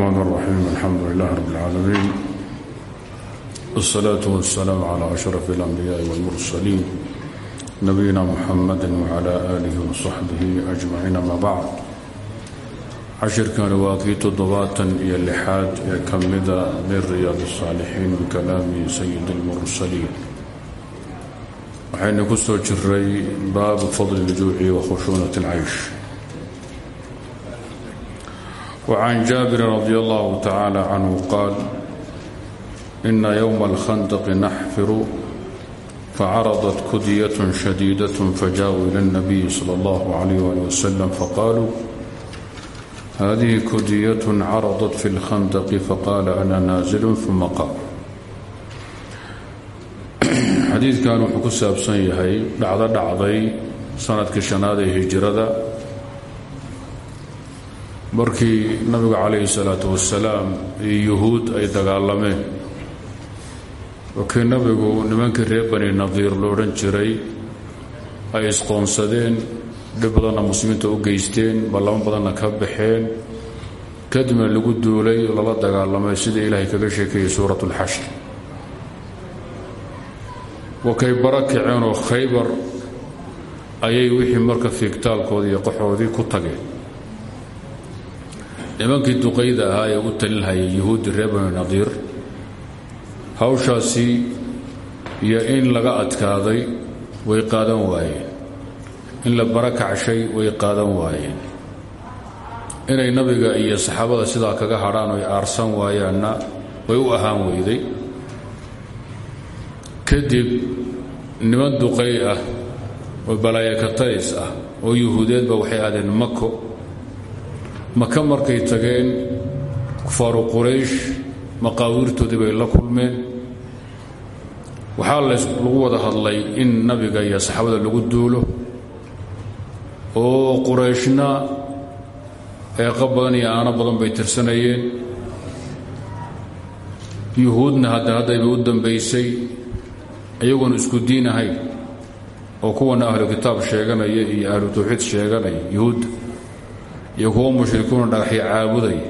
الرحمن الرحيم الحمد لله رب العالمين والصلاة والسلام على أشرف الأنبياء والمرسلين نبينا محمد وعلى آله وصحبه أجمعين ما بعد cashirkani waa kii toddobaatan iyo lixaad ee ka mida min riyaad الsaalixiin min kalaami sayid اlmursaliin waxaynu ku soo jiray baabu fadli اljuuci wa khushuunat اlcaysh وعن جابر رضي الله تعالى عنه قال إن يوم الخندق نحفر فعرضت كدية شديدة فجاءوا إلى النبي صلى الله عليه وسلم فقالوا هذه كدية عرضت في الخندق فقال أنا نازل ثم قال xadiidkan wuxuu ku saabsan yahay dhacdo dhacday sanadkii shanaad ee hijrada markii nabigu calayhi salaatu wasalaam iyo yuhuud ay dagaalameen wakii nabigu nimankii reer bani nadiir lo odhan jiray ay isqoonsadeen dhib badanna muslimiinta u geysteen ballamo badanna ka baxeen. Kadibna lagu duulay lala dagaalamay sida ilaahay kaga sheekeeyey suurat اlxashr wakay bara kaceen oo khaybar ayay wixii marka fiigtaalkoodii iyo qaxoodii ku tageen nimankii duqayda ahaa ee u talinhayay yuhuuddi reer bani nadiir hawshaasi iyo in laga adkaaday way qaadan waayeen. In la bara kacshay way qaadan waayeen. Inay nabiga iyo saxaabada sidaa kaga hadhaan oy aarsan waayaanna way u ahaan weyday. Kadib niman duqay ah oo balaayakatays ah oo yuhuudeedba waxay aadeen mako maka markay tageen kufaaru quraysh maqaawiirtoodii bay la kulmeen. Waxaa lagu wada hadlay in nabiga iyo saxaabada lagu duulo oo qurayshna eeqo badan iyo aano badan bay tirsanayeen. Yuhuudna hadda haddayba u dambaysay iyagoona isku diin ahayn oo kuwana ahlu kitaab sheeganaya iyo ahlu tawxiid sheeganaya yuhuudda iyo kuwa mushrikuuna dhagaxyo caabudaya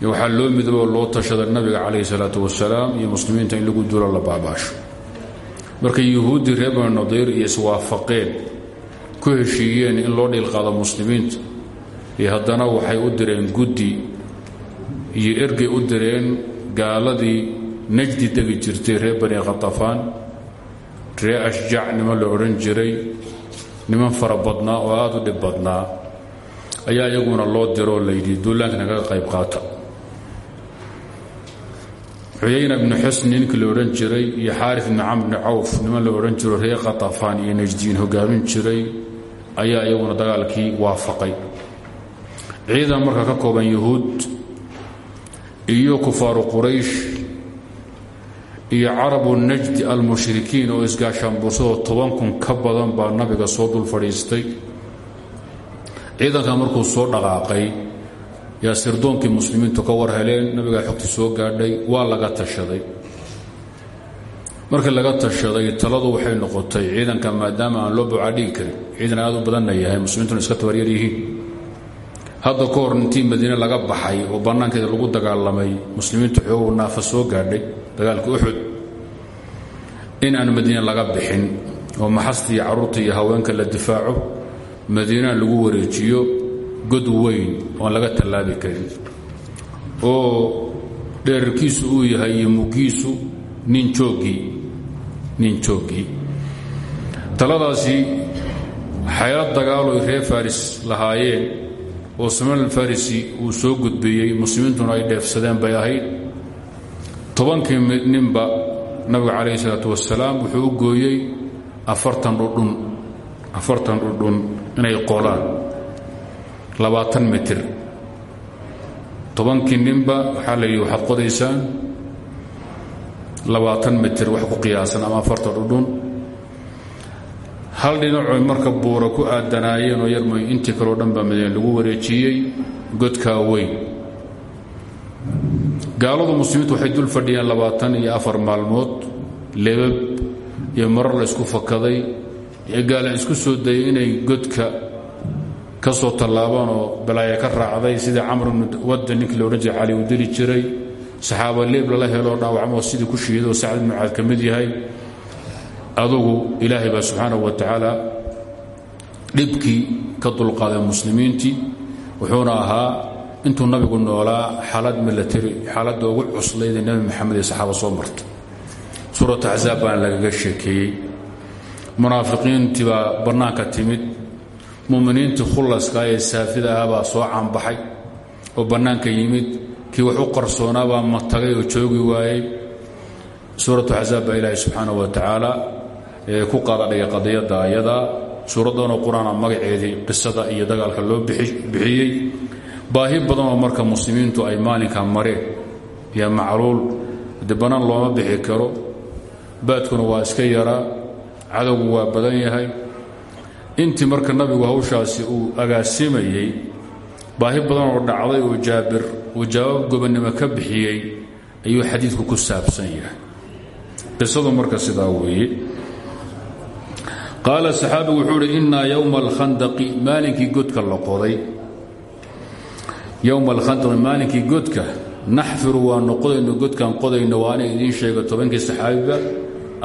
iyo waxaa loo midabo loo tashada nabiga calayhi salaatu wasalaam iyo muslimiinta in lagu duulo la baabaasho markay yuhuuddii reer bani nadiir iyo iswaafaqeen ku heshiiyeen in loo dhiilqaado muslimiinta iyo haddana waxay u direen guddi iyo ergay u direen gaaladii najdi degi jirtay reer bani khatafaan reer ashjac niman la odhan jiray niman fara badnaa oo aada u dhib badnaa ayaa iyaguna loo diroo layidhi duulaanka nagaga qayb qaata xuyayna ibnu xusn ninkii la odhan jiray iyo xaarif ibnu camr bni cawf niman la odhan jiro reer khatafaan iyo najdiin hogaamin jiray ayaa iyaguna dagaalkii waafaqay. Ciidan marka ka kooban yuhuud iyo kufaaru quraysh iyo carabu najdi almushrikiin oo isgaashaanbuursadoo toban kun ka badan baa nabiga soo dul fadhiistay ciidanka markuu soo dhaqaaqay yaa sirdoonkii muslimiintu ka war heleen nabigaa xogtii soo gaadhay waa laga tashaday. Markii laga tashaday taladu waxay noqotay ciidanka maadaama aan loo bucaadhigi karin ciidan aad u badanna yahay muslimiintuna iska tabaryar hadda ka intii madiine laga baxay oo bannaankeeda lagu dagaalamay muslimiintu xoogu naafa soo gaadhay dagaalkii uxud in aan madiine laga bixin oo maxasta iyo carruurta iyo haweenka la difaaco madiinaa lagu wareejiyo god weyn oon laga tallaabi karin. Oo dheerarkiisu uu yahay iyo mugiisu nin jooggii nin jooggii taladaasi xaylad dagaaloy reer faris lahaayeen oo salmaan alfarisi uu soo gudbiyey muslimiintuna ay dheefsadeen bay ahayd. Tobankii ninba nabiga calayhi salaatu wasalaam wuxuu u gooyey afartan dhudhun afartan dhudhun inay qolaan labaatan mitir. Tobankii ninba waxaa la yidhi waxaad qodaysaan? Labaatan mitir wax ku qiyaasan ama afartan dhudhun hal dhinacoy marka buura ku aadanaayeen oo yarmoy intii kaleo dhan baa lagu wareejiyey godkaa weyn. Gaaladu muslimiintu waxay dul fadhiyeen labaatan iyo afar maalmood lebab iyo marar la ysku fakaday iyo gaalan isku soo dayay inay godka ka soo tallaabanoo balaaye ka raacday sidii camr bnu wadda ninkii la odhan jiray cali uu jiray saxaaba leeb lala heloo dhaawacmoo sidii ku shiidoo sacd ibnu caad yahay adugu ilaahay baa subxaanahu wa tacaala dhibkii ka dulqaaday muslimiintii wuxuuna ahaa intuu nabigu noolaa xaalad milatari xaaladda ugu cuslaydee nebi maxamed iyo saxaaba soo marta suuratu axsaab baan lagaga munaafiqiintii baa bannaanka timid muminiintii khullaska ee saafida ah baa soo caanbaxay oo bannaanka yimid kii wax u qarsoonaa baa matagay oo joogi waayey. Suuratu axsaab baa ilaahay wa tacaala ku qaadadhigay qadiyadda ayadaa suuraddanoo qur'aana qisada iyo dagaalka loo bixiyey. Baahi badanoo marka muslimiintu ay maalinka mareen iyo macluul de bannaan looma bixi karo baadkuna waa iska yaraa cadowgu waa badan yahay. Intii marka nabigu hawshaasi uu agaasimayey baahi badan oo dhacday oo jaabir uu jawaab gobonnimo ka bixiyey ayuu xadiidku ku saabsan yahay. Qisadu marka sidaa weeye. Qaala saxaabigu wuxuu uhi innaa yowma alkhandaqi maalinkii godka la qoday. Yowma alkhandaqi maalinkii godka naxfiru waanu qodayno godkaan qodayno waana idiin sheega tobankii saxaabiba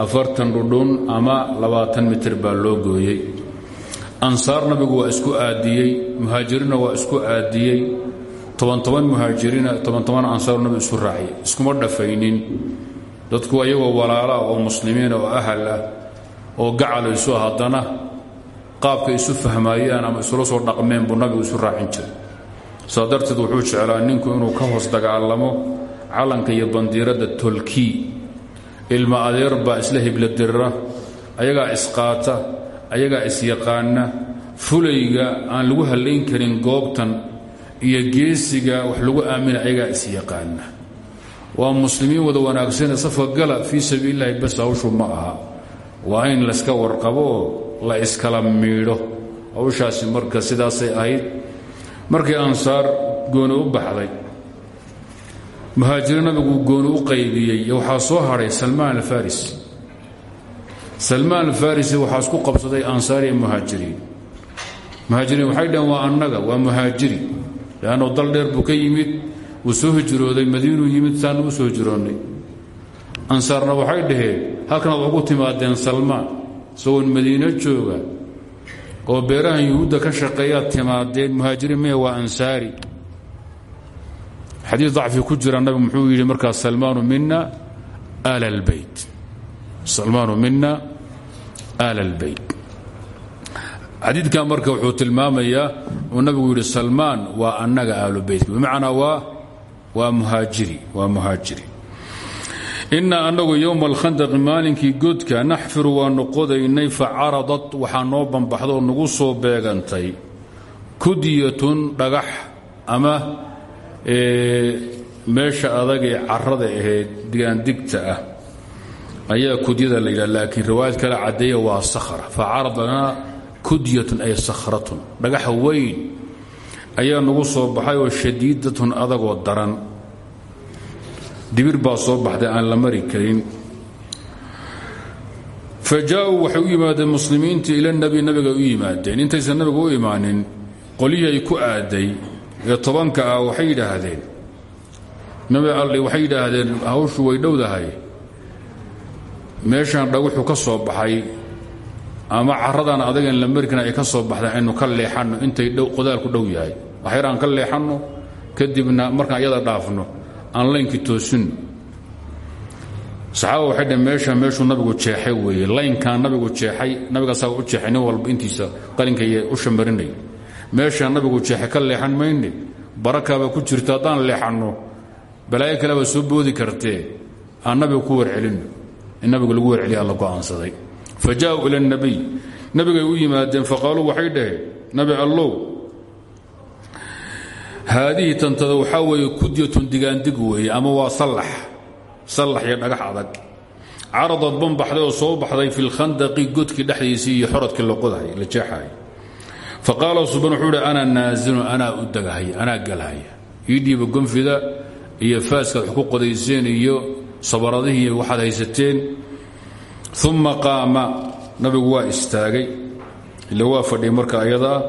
afartan dhudhun ama labaatan mitir baa loo gooyey. Ansaar nabigu waa isku aadiyey muhaajiriinna waa isku aadiyey. Toban toban muhaajiriina toban toban ansaaru nabigu isu raaciyay iskuma dhafaynin. Dadku ayagoo walaalaa oo muslimiina oo ahal ah oo gacal isu haddana qaabka isu fahmaayaan ama isula soo dhaqmeen buu nabigu isu raacin jiray. Saa darteed wuxuu jeclaa ninku inuu ka hoos dagaalamo calanka iyo bandiiradda tolkii ilma adeer baa isla hibladirira ayagaa isqaata ayagaa isyaqaana fulayga aan lagu hallayn karin goobtan iyo geesiga wax lagu aamina ayagaa isyaqaana. Waa muslimiin wada wanaagsane safka gala fii sabiililahi bas hawshu ma aha. Waa in layska warqabo oo la iskala miidho. Hawshaasi marka sidaasay ahayd markii ansaar gooni u baxday muhaajiriin nabigu gooni u qaybiyey waxaa soo hadhay salmaan alfarisi salmaan alfarisi waxaa isku qabsaday ansaar iyo muhaajiriin. Muhaajiriin waxay dhaheen waa annaga waa muhaajiri. Leanno dal dheer buu ka yimid wuu soo hijrooday madiinuu yimid saanu u soo hijroonnay. Ansaarna waxay dhaheen halkanaad ugu timaadeen salmaan isagoon madiino jooga oo beerahan yuhuudda ka shaqeeyaad timaadeen muhaajiriin maya waa ansaari xadiid dacfi ku jira nabigu muxuu yidhi markaas salmaanu mina aala اlbeyt salmaanu mina aala اlbeyt xadiidkan marka wuxuu tilmaamayaa uu nabigu yidhi salmaan waa annaga aalu beytka bimacnaa waa waa muhaajiri waa muhaajiri. Inaa annagu yowma alkhandaqi maalinkii godka naxfiru waanu qodaynay facaradat waxaa noo banbaxda nagu soo beegantay. Kudyatun dhagax ama meesha adag ee carada ahayd digaandigta ah ayaa kudyada la yidhaha laakiin riwaayad kale caddeeya waa sakhra facaradana kudyatun ay sakhratun. Dhagaxa weyn ayaa nagu soo baxay oo shadiidatun adagoo daran. Dibir baa soo baxday aan la mari karin. Fa jaauu waxay u yimaadeen muslimiintii ila nabi nabiga u yimaadeen. Intaysan nabiga u imaanin qolyihii ay ku aaday ee tobanka ah waxay yidhaahdeen. Nabi alli waxay yidhaahdeen hawshu way dhowdahay. Meeshaan dhaguxu ka soo baxay. Ama caradan adagan la marikana ay ka soo baxdeen aynu ka leexanno. Intay qodaalku dhow yahay. Waxyar ka leexanno. Kadibna markaan iyada dhaafno aan laynkii toosinno saxaaba waxay dheen meesha meeshuu nabigu jeexay weeye. Laynkaan nabigu jeexay. Nabigaasaa u jeexay walba intiisa qalinkaiyo u shamarinay meeshaan nabigu jeexay ka leexan mayne barakaaba ku jirta haddaan leexanno balaayo kalebaa soo boodi kartee aan nabiga ku warcelinno in nabigu lagu warceliya alla go'aansaday. Fa ila اnabiy nabigay u yimaadeen faqaaluu waxay dhaheen nabi allow haadihii tantada waxaa weeye kudyatun digaandig weeye ama waa sallax sallax iyo dhagax adag. Caradad ban baxday oo soo baxday fi lkhandaqi godkii dhexdiisii iyo xoradkii la qodahay la jeexahay faqaala suban wuxuu hi ana naazilun anaa u dagahay anaa galhaya ii gonfida iyo faaskaad wax ku iyo sabaradihii waxaad haysateen uma qaama nabigu waa istaagay ila waa fadhiyay marka ayadaa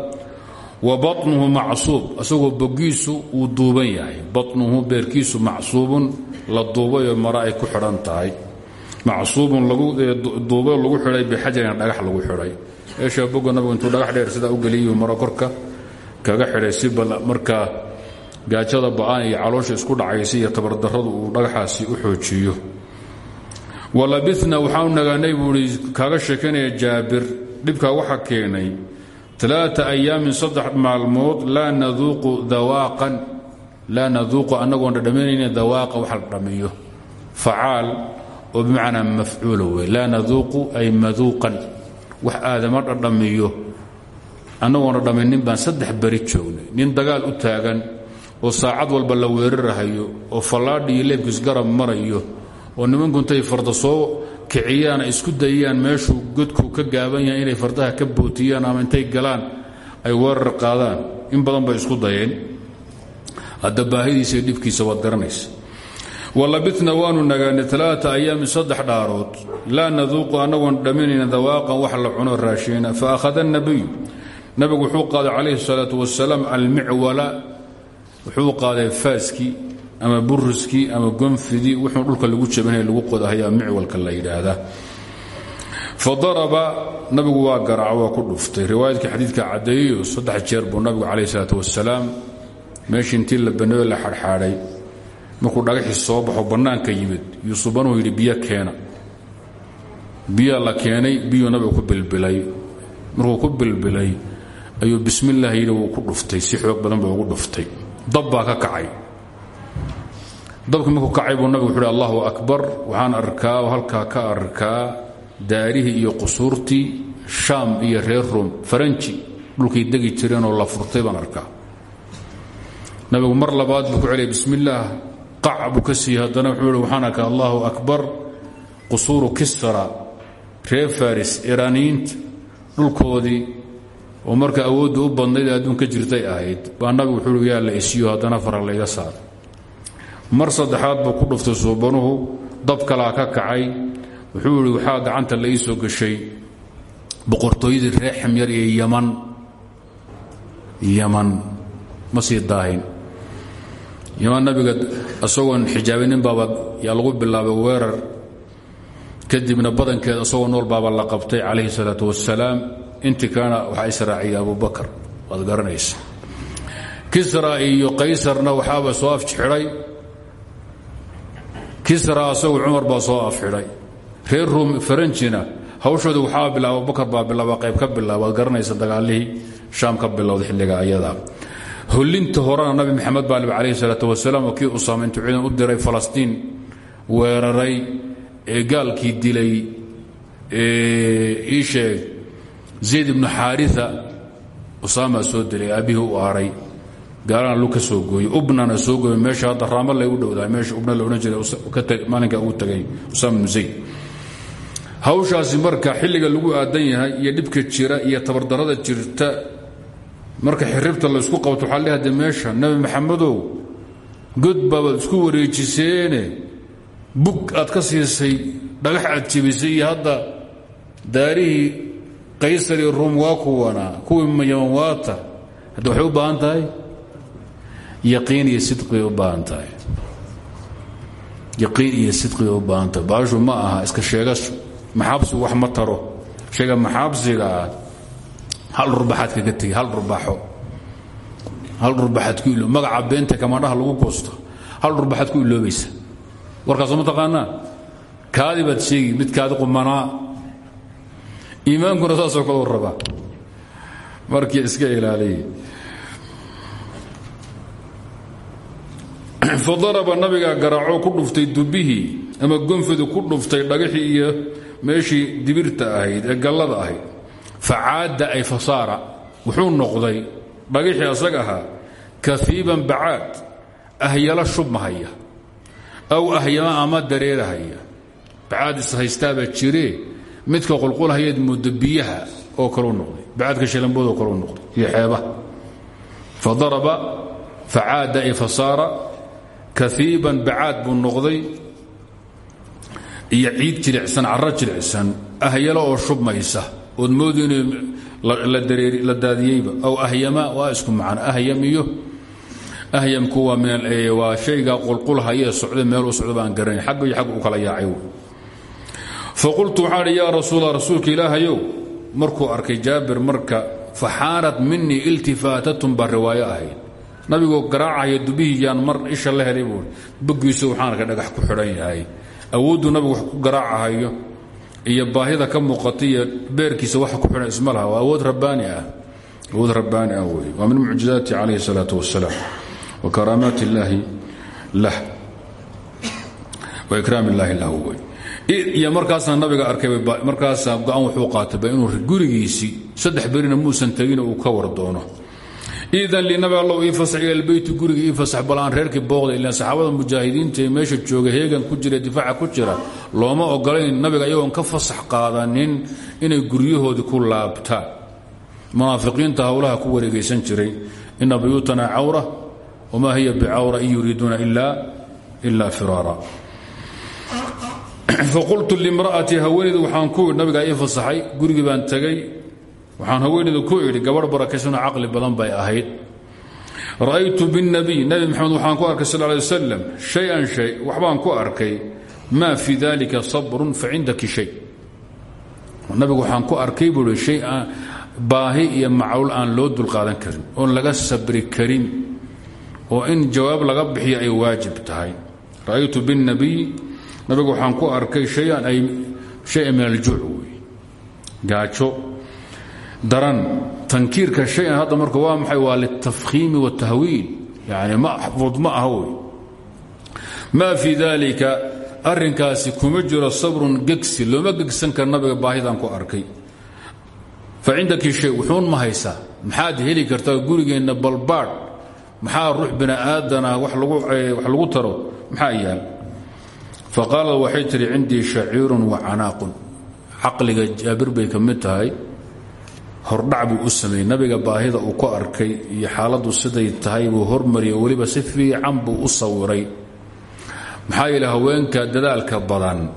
wa baطnuhu macsuub asagoo bogiisu uu duuban yahay baطnuhu beerkiisu macsuubun la duubayoo mara ay ku xidhan tahay macsuubun duubo lagu xidhay bixajarin dhagax lagu xidhay eesha boga nabigu intuu dhagax dheer sidaa u geliyuu maro kaga xidhay si markaa gaajada ba'aan iyo caloosha isku dhacaysa iyo tabardarradu uu dhagaxaasi u xoojiyo. Walabina waxaanu nagaanay buui kaaga sheekanaya jaabir dhibkaa waxa keenay aa ayaamin saddex maalmood laa naduuqu annagoon dhadhaminayna dawaaqa wax la dhamiyo facaal oo bimacnaa mafcuula wey laa naduuqu ay maduuqan wax aadama dhadhamiyo. Annagoon dhadhaminin baan saddex beri joognay. Nin dagaal u taagan oo saacad walba la weerarahayo oo fallaadhi iyo leebkiis garab marayo oo nimanku intay farda soo kiciyaan ay isku dayaan meeshuu godku ka gaaban yahay inay fardaha ka bootiyaan ama intay galaan ay weerar qaadaan. In badan bay isku dayeen. Hadda baahidiisa iyo dhibkiisa waad garanaysa walabitna waanu nagaanay alaaa ayaamin saddex dhaarood. Laa naduuqu annagoon dhamminayna dawaaqan wax la cuno raashiina. Fa akhada nabiyu nabigu wuxuu qaaday calayhi salaatu wasalaam almicwala wuxuu qaaday faaskii ama buriskii ama gonfidii wuxuu dhulka lagu jabinay lagu qodahayaa micwalka la yidhaahdaa. Fadaraba nabigu waa garaaco waa ku dhuftay. Riwaayadkii xadiidka caddeeyeyo saddex jeer buu nabigu calayhi salaatu wasalaam meeshii intii la baneeyo la xadxaadhay markuu dhagaxii soo baxo bannaanka yimid. Yuusubanuu yidhi biyo keena. Biyaa la keenay biyuu nabigu ku bilbilay. Markuu ku bilbilay ayuu bismillaah yidhi ku dhuftay. Si xoog badan buu ugu dhuftay. Dab baa ka kacay. Dabkii markuu kacay buu nabigu wuxu allahu akbar. Waxaan arkaa oo ka arkaa daarihii iyo qusuurtii shaam iyo reer rom faranji dhulkay degi jireenoo la furtay baan arkaa. Nabigu mar labaad buu ku bismillaah qac buu ka siiyey. Haddana wuxuu ihi waxaan arkaa allahu akbar qusuuru kisra reer faris iraaniyiinta dhulkoodii oo marka awooddu u badnayd adduun ka jirtay ahayd. Baa nabigu wuxuu uhi yaa la isiyo haddana fara layga saaro. Mar saddexaad buu ku dhuftay suubanuhu dab kalaa ka kacay. Wuxuu ihi waxaa gacanta la ii soo gashay boqortooyadii reer ximyar iyo yaman. Yaman ma sii daahin yaman nabiga isagoon xijaabinin baaba yaa lagu bilaabay weerar. Kadibna badankeed isagoo nool baaba la qabtay calayhi salaatu wasalaam intii kalena waxaa israaciyay abubakar waad garanaysa kisra iyo qaysarna waxaaba soo afjixidhay. Kisra asagu cumar baa soo afxidhay reer rum faranjina hawshooda waxaa bilaaba abubakar baa bilaaba qayb ka bilaaba waad garanaysa dagaalihii shaam ka bilowday xilliga ayada hollinta horena nabi maxamed baa lib calayhi salaatu wasalaam oo kii usaama ciidan u diray falastiin weeraray ee gaalkii dilay ii sheeg zayd ibnu xaaria usaamaa soo dilay aabbihii u aaray. Gaalana lu ka soo gooyey ubnana soo gooyey meesha hadda raama lay u dhowdahay meesha ubna la odhan jiray maalinka uu tagay. Usaama ibnu zayd. Hawshaasi marka xilliga lagu aadan yahay iyo dhibka jira iyo tabardarada jirta marka xiribta la isku qabto waxaa lehade meesha nabi maxamedow god baabaad isku wareejiseene. Bug aad ka siisay dhagax aad jebisay hadda daarihii qaysar iyo ruum waa kuwanaa kuwii waata hadda waxay yaqiin iyo sidqibay u baahan yaqiin iyo sidqibay u baahan tahay. Iska sheegasho maxaabsigu wax ma taro. Sheega maxaabsiga ah hal rubaxaad kaga tegi hal rubaxo. Hal rubaxaad ku ilo magaca beenta kamaandhaha lagu goosto hal rubaxaad ku iloobaysa. Warkaasoo ma taqaanaa? Kaadi sheegi mid kaadi qumanaa. Iimaankuna saasoo kale u rabaa. Markii iska ilaaliya fadaraba nabigaa garaaco ku dhuftay dubihii ama gonfidu ku dhuftay dhagaxii iyo meeshii dibirta ahayd ee gallada ahayd facaada ay fasaara wuxuu noqday dhagixii asag ahaa kaiiban bacaad ahyalo shubmahaya aw ahyama ama dareerahaya bacaad ishaystaabaa jiree midka qulqulhayaed muddo biyaha oo kaleu noqday bacaadka shilambood oo kaleu noqday iyo xeebaha fadaraba facaada ay fasaara kaiiban bacaad buu noqday iyo ciid jilicsan carro jilicsan ahyalo oo shubmaysa ood moodu inay la daadiyeyba. Aw ahyama waa isku macno. Ahyam iyo? Ahyamku waa shayga qulqulhayee socda meel u socda baan garanay xagga iyo xagga u kala yaacay faqultu waxaan idhi yaa rasuula rasuulka ilaahayow markuu arkay jaabir marka faxaanat minii iltifaatatun baa riwaayo ahayd nabigoo garaacaya dubihiyaan mar isha la helay buui bogiisu waxaan arkay dhagax ku xidhan yahay. Awoodduu nabigu wax ku garaacahayo iyo baahida ka muuqata iyo beerkiisa waxa ku xidhan isma waa awood rabbaani ah. Awood rabbaani ah wey waa min mucjizaati calayhi الsalaatu wasalaam wa karaamaat illaahi lah. Wa ikraam illaahi lah wey iyo markaasna nabiga arkay markaasaa go'aan wuxuu qaatayba inuu gurigiisii saddex berina muusan tegin uu ka war doono iidan li nabi allow ii fasax ila lbeyti guriga ii fasax bal aan booqda ilaan saxaabada mujaahidiinta ee meesha jooga heegan ku jira difaaca ku jira looma ogolayn nabiga iyagoon ka fasax qaadanin inay guryahoodii ku laabtaan munaafiqiinta howlaha ku wareegaysan jiray ina buyuutana cawra wamaa hiya bicawra in yuriiduuna ila firaara. Faqultu limra'ati haweenaydu waxaan ku nabigaa ii fasaxay gurigii baan waxaan haweenaydu ku idhi gabadh barakaysanoo caqli badan bay ahayd. Ra'aytu biاnabiy nabi maxamed waxaan ku arkay sal lay wasalam shay-an shay waxbaan ku arkay maa fii dalika sabrun facindaki shay. Nabigu waxaan ku arkay buu i shay baahi iyo macluul aan loo dulqaadan karin oon laga sabri karin oo in jawaab laga bixiyo ay waajib tahay. Ra'aytu biاnabiy nabigu waxaan ku arkay hayan ay shaya min aljuuc wey. Gaajo daran tankiirka shayan hadda marka waa maxay? Waa litafkhiimi waاtahwiil yani maxfuud ma aha wey. Maa fii dalika kuma jiro sabrun gegsi. Looma gegsan kara nabiga baahidaan ku arkay. Fa cindaki shay wuxuun ma haysaa maxaad heli kartaa gurigeenna balbaadh maxaa ruux bini aadana wax lagu taro? Maxaa yaal? Faqaalad waxay tihi cindii shaciirun wa canaaqun. Caqliga jaabir bay ka hordhac buu u sameeyey. Nabiga baahida uu ku arkay iyo xaaladdu siday tahay buu hormariyay weliba si fiican buu u sawiray maxaa yeele haweenka dadaalka badan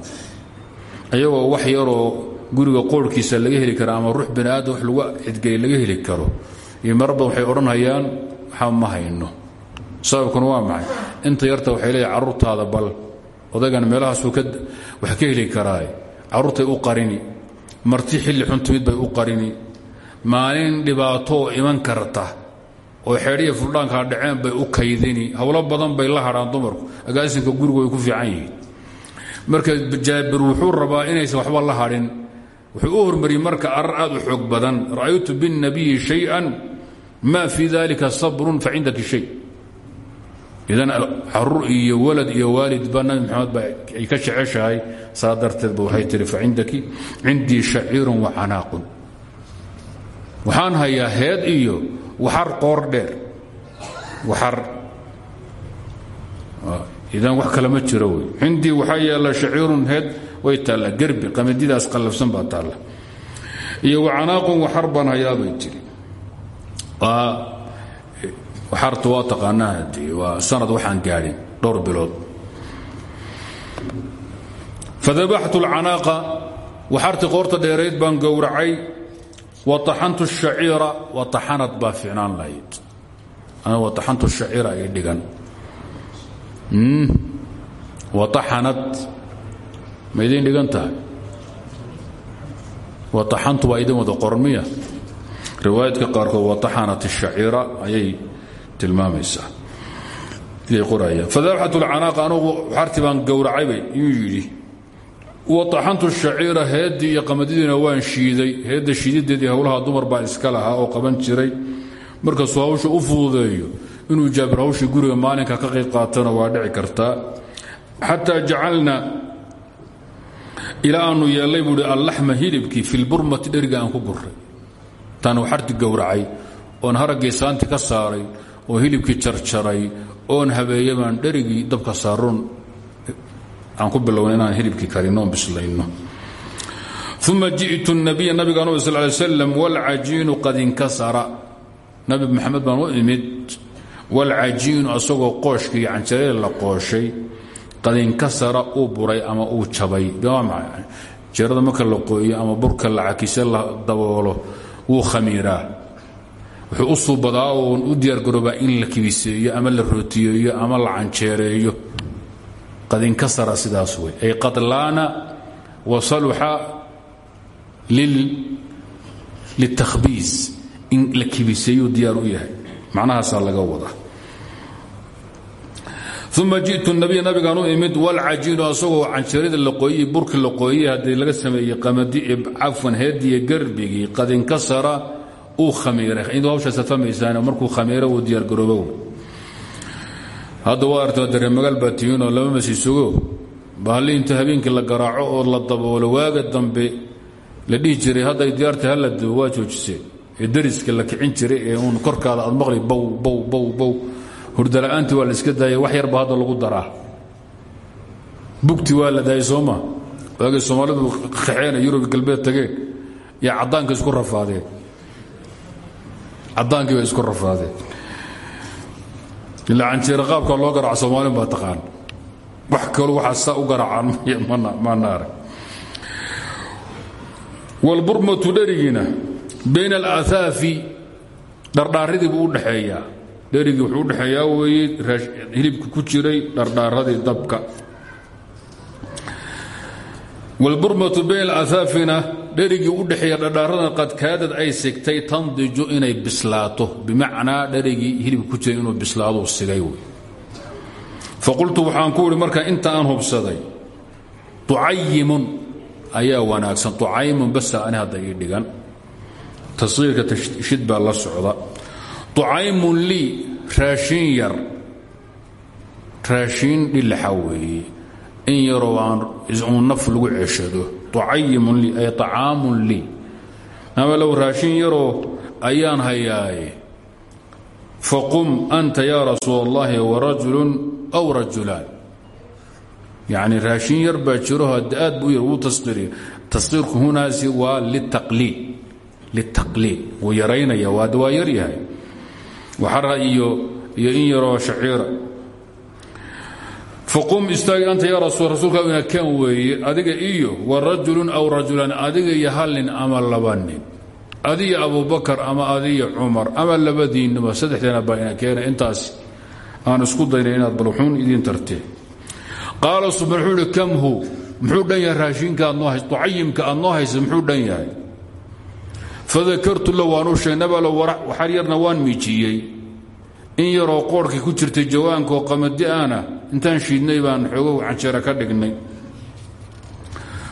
ayagoo wax yaroo guriga qoorhkiisa laga heli karo ama ruux bani wax lagu cidgeliy laga heli karo iyo marba waxay odhanhayaan waxaa ma waa maxay? Inta yarta waxay leeyahay carruurtaada bal odaygan meelahaasuu wax ka heli karaa carruurtay u qarini marti xilli xun timid bay u qarini maalin dhibaatoo iman karta oo xeedhiya fuldhaankaa dhaceen bay u kaydini. Howlo badan bay la hadhaan dumarku. Agaasinka gurigu ku fiican yihiin. Marka jaabir wuxuu rabaa inaysan waxba la hadhin wuxuu u hormariyey marka arar u xoog badan. Ra'aytu biاnnabiyi shayئan ma fii dalika sabrun facindaki shay. Idan carruur walad iyo waalidba nabi maxamed ba ay ka jeceshahay saa darteedba waxay tihi facindaki cindii wa canaaqun waxaan hayaa heed iyo waxar qoor dheer. Waxar idan wax kale ma jiro wey. Cindii waxaa yaalla shaciirun heed way taalla gerbi qamadidaas qallafsan baa taalla iyo wa canaaqun waxar baan hayaa bay tiri. Waxartu waa taqaanaa haddii waa sanad waxaan gaadhin dhowr bilood. Fadabaxtu alcanaaqa waxartii qoorta dheerayd baan gowracay waaxantu shaciira waaxanad baa ficnaan lahayd. Waaxantu shaciira ay dhigan. Hmm. Waaxanad ma idiin dhigan tahay? Waaxantu baa idin wada qoran miya? Riwaayadka qaarkood waaxanat shaciira ayay tilmaamaysaa. Iday qorayaan. Fadaxat lcanaaqa anugu xarti baan gowracayba yuu yidhi waaxantu shaciira heedii iyo qamadidiina waan shiiday heedda shiidadeedii howlaha dumar baa iska lahaa oo qaban jiray markasuu hawsha u fududeeyo inuu jaabir hawshii guriga maalinka ka qayb qaatana waa dhici kartaa xataa jacalna ilaa aanu yeelnay buui allaxma hilibkii filburmati dheriga aan ku guray taanu xarti gowracay oon haraggii saanti ka saaray oo hilibkii jarjaray oon habeeyabaan dabka saarun aan ku bilowna inaan hilibkii karino bislayno. Uma ji'tu nabiya nabigaan sal lay slam wاlcajiinu qad inkasara. Nabi maxamed baan u imid wاlcajiinu asagoo qooshka iyo canjarada la qooshay qad inkasara uu buray ama uu jabay. Jeerada marka la qooyo ama burka la cakise la daboolo wuu khamiiraa. Wuxuu u suubadaa oon u diyaargaroobaa in la kibiseeyo ama la rootiyeeyo ama la canjeereeyo qad inkasara sidaas wey ay qad laana wa saluxa liltakhbiis la kibiseeyuu diyaar u yahay. Macnahaasaa laga wadaa uma ji'tu nabiy nabigaan u imid walcajiinu asagoo canjeerada laqooyiyi burki laqooyiyi haddii laga sameeyey qamadi cafwan heediyo garbigii qad inkasara uu khamiiray iduu hawshaasa fahmaysaan markuu khamiiro uu diyaargaroobo hadda waa artaa dareemagaal baa tihiinoo lama masiisugo bahali inta habeenkii la garaaco oo la daboolo waaga dambe la dhihi jiray diyaarta hala duo waa joojiseen ee la kicin jiray ee uun korkaada aad maqli bow bow bow bow. Hurdala'aantii waa la iska daaya wax yarba hadda lagu daraa. Bugti waa la sooma waagay soomaalidu kaxeena yurub galbeed tageen yaa caddaanka isku rafaadeen caddaankii isku rafaadeen ilaa canjeera qaabkaa loo garaaco soomaalin baa taqaan. Wax kalo waxaa saa u garaacaan maana arag. Walburmatu dherigiina bayna alaahaafi dhardhaaradii buu u dherigii wuxuu udhexeeyaa weeye hilibka ku jiray dhardhaaradii dabka. Wlburmatu bayn alahaafina dherigii u dhexeeya dhardhaaradan qad kaadad ay sigtay tandiju inay bislaato. Bimacnaa dherigii hilibka ku jiray inuu bislaado sigay faqultu waxaan ku idhi marka inta aan hubsaday tucayimun ayaa wanaagsan. Tucaymun basa ani hadda ii dhigan. Tashiirka tashid baa la socda. Tucaymun lii raashin yar. Raashiin dhilaxa weeye in yaroo aan uu naf lagu ceshado tucayimun lii ama low raashin yaroo ayaan hayaaye faqum anta ya rasuul اllahi warajulu aw rajulaan. Yani raashin yar baa jiro aad buu yar wuu taskiiriya taskiirku hunaasi waa litaqliil wuu yaraynaya waad waa yar yahay. Waxara iyo in yaroo shaciira faqum istaagi anta ya rasuul rasuulka ina kan weeye adiga iyo wa rajulun aw rajulaan adiga iyo hal nin ama laba nin. Adiyo abubakar ama adiyo cumar ama labadiinnaba saddexdeena baa ina keena intaas aan isku daynay inaad balxuun idiin tarteen qaala subaan wuxuu ihi kamhu muxuu dhan yahay hays tucayimka aad noo haysa muxuu dhan yahay. Fadakartu la waan u sheeg nabalo waxar yarna waan miijiyey. In yaroo qoorhkii ku jirtay jawaankaoo intaan shiidnay baan xoogow canjeera ka dhignay.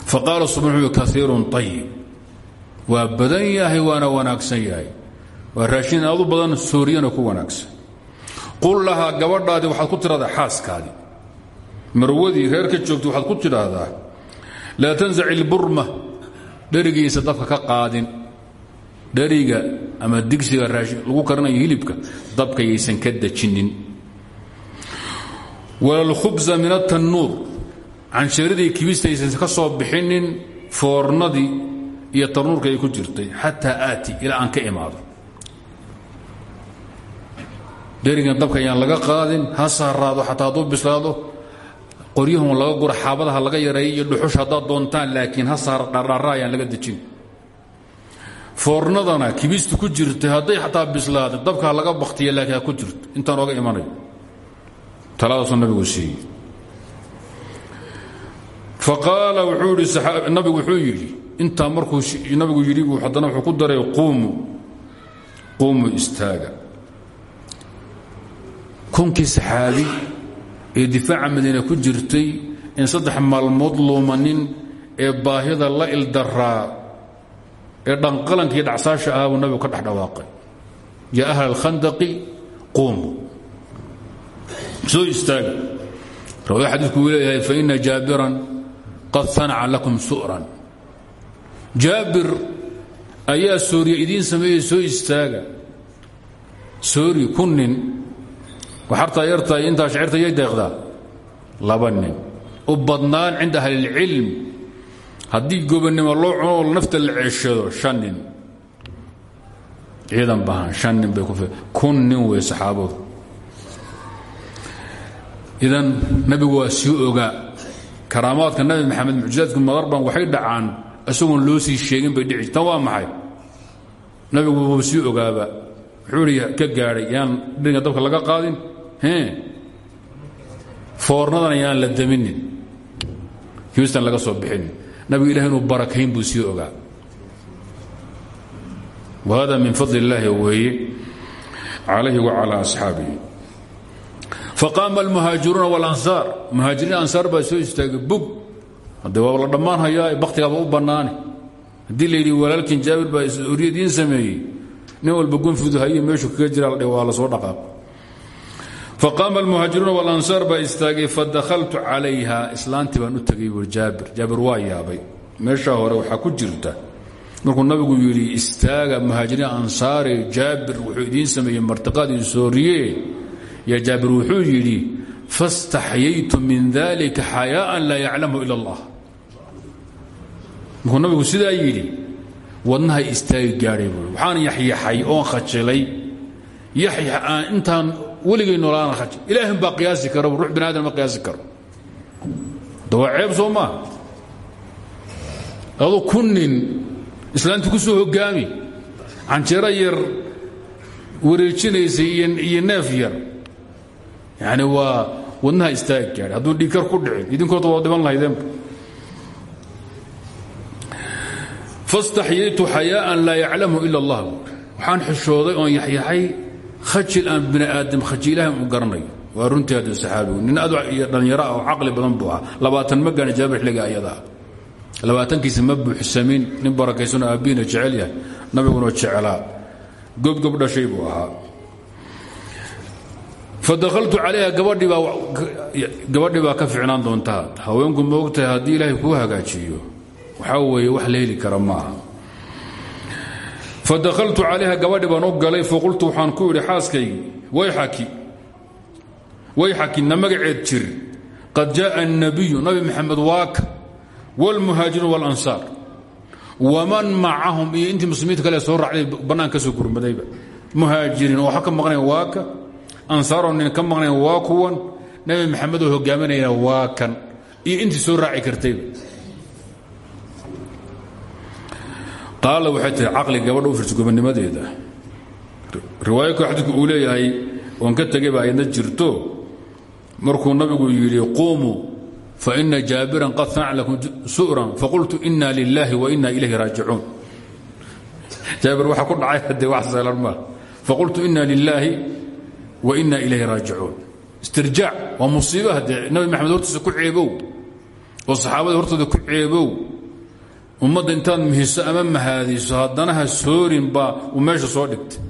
Fa qaala subaan wuxuu kaiirun ayib waa badan yahay waana wanaagsan yahay. Waa raashin aadu badan sooriyana ku wanaagsan. Qul lahaa gabadhaadii waxaad ku tidhahdaa xaaskaadii marwadii reer ka joogta waxaad ku tidhaahdaa laa tansaci ilburma dherigiisa dabka ka qaadin. Dheriga ama digsiga lagu karinayo hilibka dabka yaysan ka dajinin walalkhubsa min atannuur cansheeradii kibista yaysan ka soo bixinin foornadii iyo tarnuurka ay ku jirtay xataa aati ilaa aan ka imaado. Dherigan dabka ayaan laga qaadin ha saaraado xataa hadduu laga gura xaabadaha laga yareeyo iyo dhuxush doontaan laakiin ha saara laga dejin. Foornadana kibista ku jirta hadday xataa bislaaday dabkaa laga baktiya laakiin ku jirto. Intaan oga imanayo taladaasuu nabigu siiyey. Faqaala wuxuu yidhi nabigu wuxuu yidhi intaa markuu nabigu yidhi buu haddana wuxuu ku daray quumu quumu istaaga. Kunkii saxaabi ee difaaca madiine ku jirtay in saddex maalmood luumanin ee baahida la ildaraa ee dhanqalankii dhacsaasha nabigu ka dhex dhawaaqay. Yaa ahla alkhandaqi soo istaaga rawada xadiidku uu leeyahay faina jaabiran qad sanaca lakum su'ran. Jaabir ayaa sooriya idiin sameeyey soo istaaga. Soori ku nin. Waxartaa yartahay intaa shacirta yay deeqdaa. Laba nin. U badnaan cinda ahlilcilm loo cunoo nafta la ceeshado shan nin. Ciidan baahan shan ku kun nin wey saxaabadu idan nabigu waa sii ogaa karaamaadka nabi maxamed mucjizaadku madarban waxay dhacaan isagoon loo sii sheegin bay dhici tan waa maxay? Nabigu wuu sii ogaaba. Wuxuu ka gaadhay yaan dabka laga qaadin? Foornadana yaan la daminin. Houston laga soo bixinin nabigu ilahi inuu barakayn buu sii ogaa. Whada min fadl اllahi weeye calayhi wacalى asxaabihi faqaama almuhaajiruuna wاlansaar muhaajiriin ansaar baa soo istaagay bug haddee waa la dhammaan hayaa baktigaaba u bannaane haddii la yidhi walaalkin jaabir baa oryadiin sameeyey nin walba gunfudu haye meeshuu kaga jira la waa la soo dhaqaaq faqaama almuhaajiruuna wاlansaar baa istaagay fadahaltu calayha islaantii baan u tegay buui jaabir jaabir waa yaabay meeshaa hore waxaa ku jirta markuu nabigu yidhi istaaga muhaajiriin ansaare jaabir wuxuu idiin sameeyey martiqaadii sooriye yaa jaabir wuxuu yidhi faاstaxyaytu min dalika xayaaan laa yaclamhu ila اllah markuu nabigu sidaa yidhi wadnahay istaagi gaadhay buui waxaan yaxyaxay oon khajilay. Yaxyax aan intaan weligay noolaana khajil. Ilaahin baa qiyaasi kara ruux bani aadam ma qiyaasi karo. Da waa ceeb soo maa adu ku nin islaanti ku soo hogaami. Canjero yar wareejinaysay iyo neef yar yani waa wadnaha istaagi gaadhay hadduu dhiigkar ku dhicin idinkooda waa dhiban lahaydeenba faاstaxyaytu xayaaan laa yaclamhu ila اllah waxaan xishooday oon yaxyaxay khajil aan bini aadam khaji ilahi u garanayo. Waa runtii hadda saxaabigu nin ad iyo dhallinyaro ah oo caqli badan buu ahaa. Labaatan ma gaana jaabir xilliga ayadaa labaatankiisa ma buuxsamin nin barakaysanoo aabbihiina jecel yahay. Nabiguna jecelaa gobgob dhashay buu ahaa fadahaltu calayha gabadhii baa ka ficnaan doontaa haweenku maogtahay haddii ilaahay kuu hagaajiyo. Waxaa weeye wax la heli kara maaha. Fadahaltu calayha gabadhii baan u galay faqultu waxaan ku idhi xaaskaygi wayxaki na jir. Qad jaaa annabiyu nabi maxamed waaka wlmuhaajiruun walansaar waman macahum iyo intii kale soo raacday bannaan soo gurmadayba. Muhaajiriin oo waxba ka waaka ansaaroo nin ka maqnayn waa kuwan. Nabi maxamed oo hogaaminayna waa kan. Iyo intii soo raaci kartayba qaala waxay tihi caqli gabadha u firta gobanimadeeda riwaayo koo xadiidku uu leeyahay oon ka tegay baa ayadna jirto. Markuu nabigu yidhi quumuu faina jaabiran qad sanac lakum su'ran faqultu ina lilaahi wa ina ilayhi raajicuun. Jaabir waxaa ku dhacay haddee wax sahlan maa faqultu ina lilaahi wa ina ilayhi raajicuun. Istirjaac waa musiibo haddee nabi maxamed hortiisa ku ceebow oo saxaabada hortooda ku ceebow. Ummadda intaad mihiso ama mahaadiso haddana ha soorin baa meesha soo dhigtay.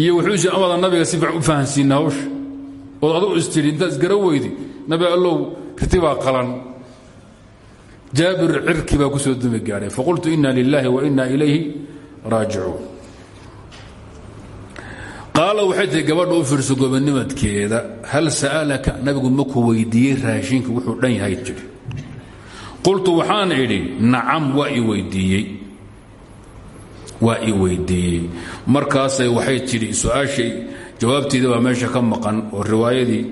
Iyo wuxuu isi amada nabiga si fiican u fahansiina hawsha. Ood adugu istidhi intaad isgara nabi allow ritibaa qalan. Jaabir cirki ku soo dumi gaadhay faqultu ina lilaahi wa ina ilayhi raajicuun qaala waxay tihi gabadha u fiirso gobanimadkeeda. Hal sa'alaka nabigu maku weydiiyey raashinka wuxuu dhan yahay jiri. Qultu waxaan idhi nacam waa i weydiiyey. Waa i weydiiyey. Markaasay waxay tidhi su'aashay jawaabteeda baa meesha ka maqan oo riwaayadii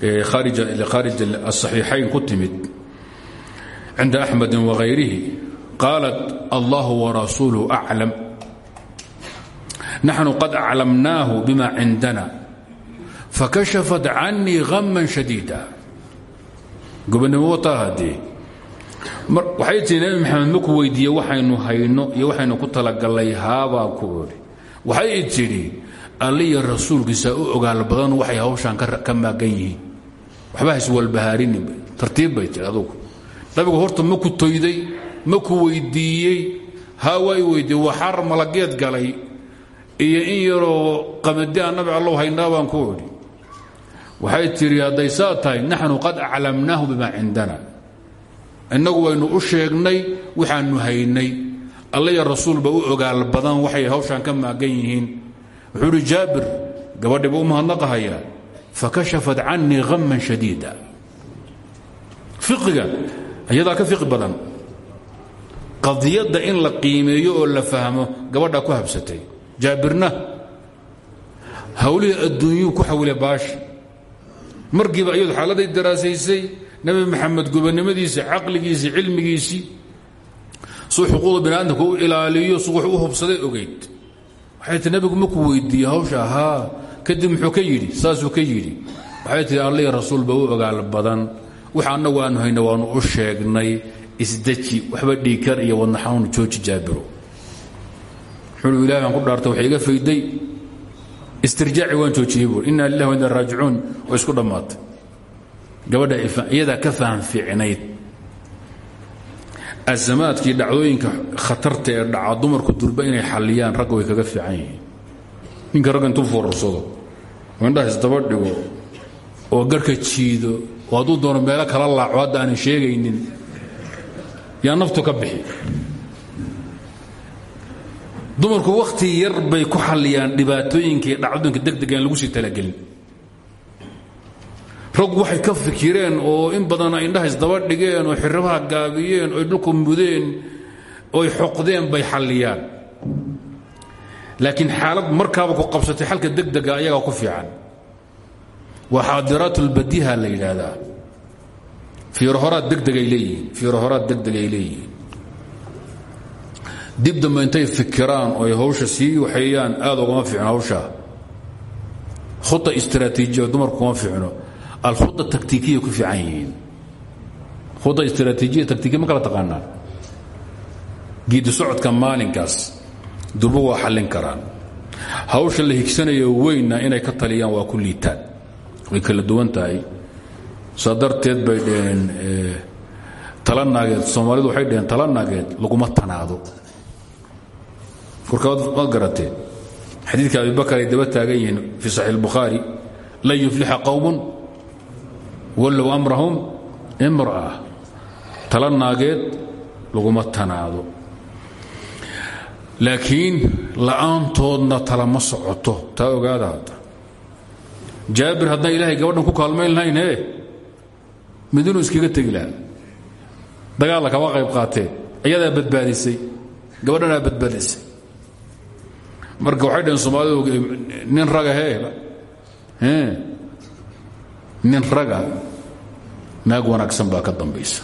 khaarij asaxiixayn ku timid cinda axmedin wahayrihi qaalat allahu warasuuluhu aclam naxnu qad aclamnaahu bima cindana fakashafat canii haman shadiida gobonimo wataa haddee waxay tii nabi maxamed maku weydiiye waxaynu hayno iyo waxaynu ku talagallay haabaa ku odhi waxay tidhi alliya rasuulkiisa u ogaal badan waxay hawshaan ka maagan yihiin waxba haiswalbahaarinin tartiib bay tii adugu nabigu horta maku toyday maku weydiiyey haa iyo in yaroo qamadi aan nabi allow haynaa baan ku odhi waxay tidhi hadday saa tahay naxnu qad aclamnaahu bima cindana. Innagu waynu u sheegnay waxaanu haynay. Allaya rasuulba u ogaal badan waxay hawshaan ka maagan yihiin. Wuxuu uhi jaabir gabadhiba u mahadnaqahayaa. Fakashafat canii haman shadiida. Fiqiga iyadaa ka fiqi badan. Qadiyadda in la qiimeeyo oo la fahmo gabadhaa ku habsatay jaabirna hawlihii adduunyuu ku xawile baashi markiiba iyadu xaaladay daraasaysay nebi maxamed gobonnimadiisii caqligiisii cilmigiisii suu xuquuqda bini aadamka u ilaaliyo su wax u hubsaday ogayd waxay tii nabigu markuu weydiiyey hawsha haa kadib muxuu ka yidhi saasuu ka yidhi. Waxay tihi allihii rasuulba u ogaal badan. Waxa annagu aanu hayna waanu u sheegnay. Isdeji waxba dhiikar iyo wadna xanuun jooji jaabiro wuxuu ilahi baan ku dhaartay waxay iga fayday. Istirjaaci waan joojiyey buur inna lillahi wa inna raajicuun. Way isku dhammaatay gabadha iyadaa ka faham fiicnayd azamaadkii dhacdooyinka khatarta ee dhaca dumarku durba inay xalliyaan ragga way kaga fiican yihiin. Ninka ragga intuu foorarsado oo dhigo oo garhka jiido oo hadduu doono meelo kala laaco sheegaynin. Yaa naftu ka bixi dumarku wakhti yar bay ku xalliyaan dhibaatooyinka iyo dhacdooyinka degdega aan lagu sii talagelin. Raggu waxay ka fikireen oo in badan indhaha isdaba dhigeen oo xirabaha gaabiyeen oy dhulku mudeen oy xoqdeen bay xalliyaan. Laakiin xaalad markaaba ku qabsatay xalka degdega ayagaa ku fiican. Waa xaadiraat ulbadiha la yidhaahdaa. Fiirohoraad degdegay leeyihiin fiirohoraad degdegay leeyihiin dib dambe intay fikiraan oy hawsha sii waxeeyaan aad ugama fiicno hawshaa khuda istraatiijiya dumarku kuma fiicno. Alkhuda taktiikiya ku fiican yihiin. Khuda istraatiijiya ma kala taqaanaan. Giidi socodka maalinkaas durbo waa xallin karaan. Hawsha la higsanayo weynna inay ka taliyaan waa ku way kala duwan tahay. Saa darteed bay dheheen tala naageed soomaalidu waxay dheheen tala naageed laguma tanaado korka waad garateen xadiidka abi bakar ay daba taagan yihiin fii saxiix اlbukhaari lan yuflixa qowmun wallow amrahum imra'a tala naageed laguma tanaado. Laakiin la'aantoodna tala ma socoto. Taa ogaada hadda. Jaabir haddaan ilaahay gabadhan ku kaalmayn lahayn ee midinuu iskaga tegi lahaa. Dagaalla kama qayb qaateen. Iyadaa badbaadisay. Gabadhanaa badbaadisay marka waxay dhaheen soomaalidu nin raga hee? Nin raga naag wanaagsan baa ka dambaysa.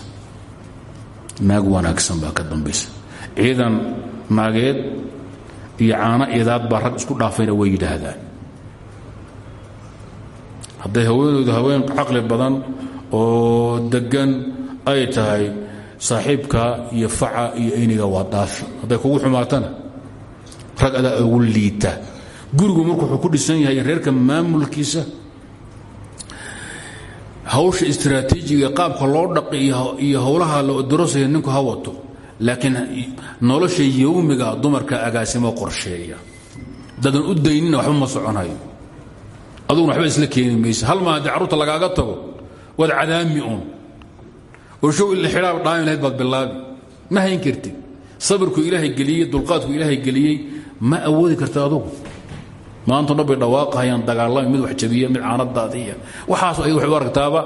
Naag wanaagsan baa ka dambaysa. Ciidan naageed iyo caano idaad baa rag isku dhaafayna way yidhaahdaan. Hadday haweenoodu haween caqli badan oo deggan ay tahay saaxiibka iyo faca iyo eyniga waa dhaafi hadday kugu xumaatana rag adaa ugu liita. Gurigu marku wuxuu ku dhisan yahay reerka maamulkiisa hawsha istraatiijiga qaabka loo dhaqi iyo howlaha la odorosaya ninku ha wato laakiin nolosha yowmiga dumarka agaasimo qorsheeya. Dadan u daynina waxba ma soconayo. Aduguna waxba isla keeni mayse hal maa haddii carruurta lagaaga tago waad cadaami uun. Oo show ila dhaami lahayd baad bilaabi ma hayn kartid. Sabirku ilaahay geliyey dulqaadku ilaahay geliyey ma awoodi karta adugu? Maantu dhan bay dhawaaqahayaan dagaalami mid wax jabiya mid caanadaadiya waxaas ay wax u aragtaaba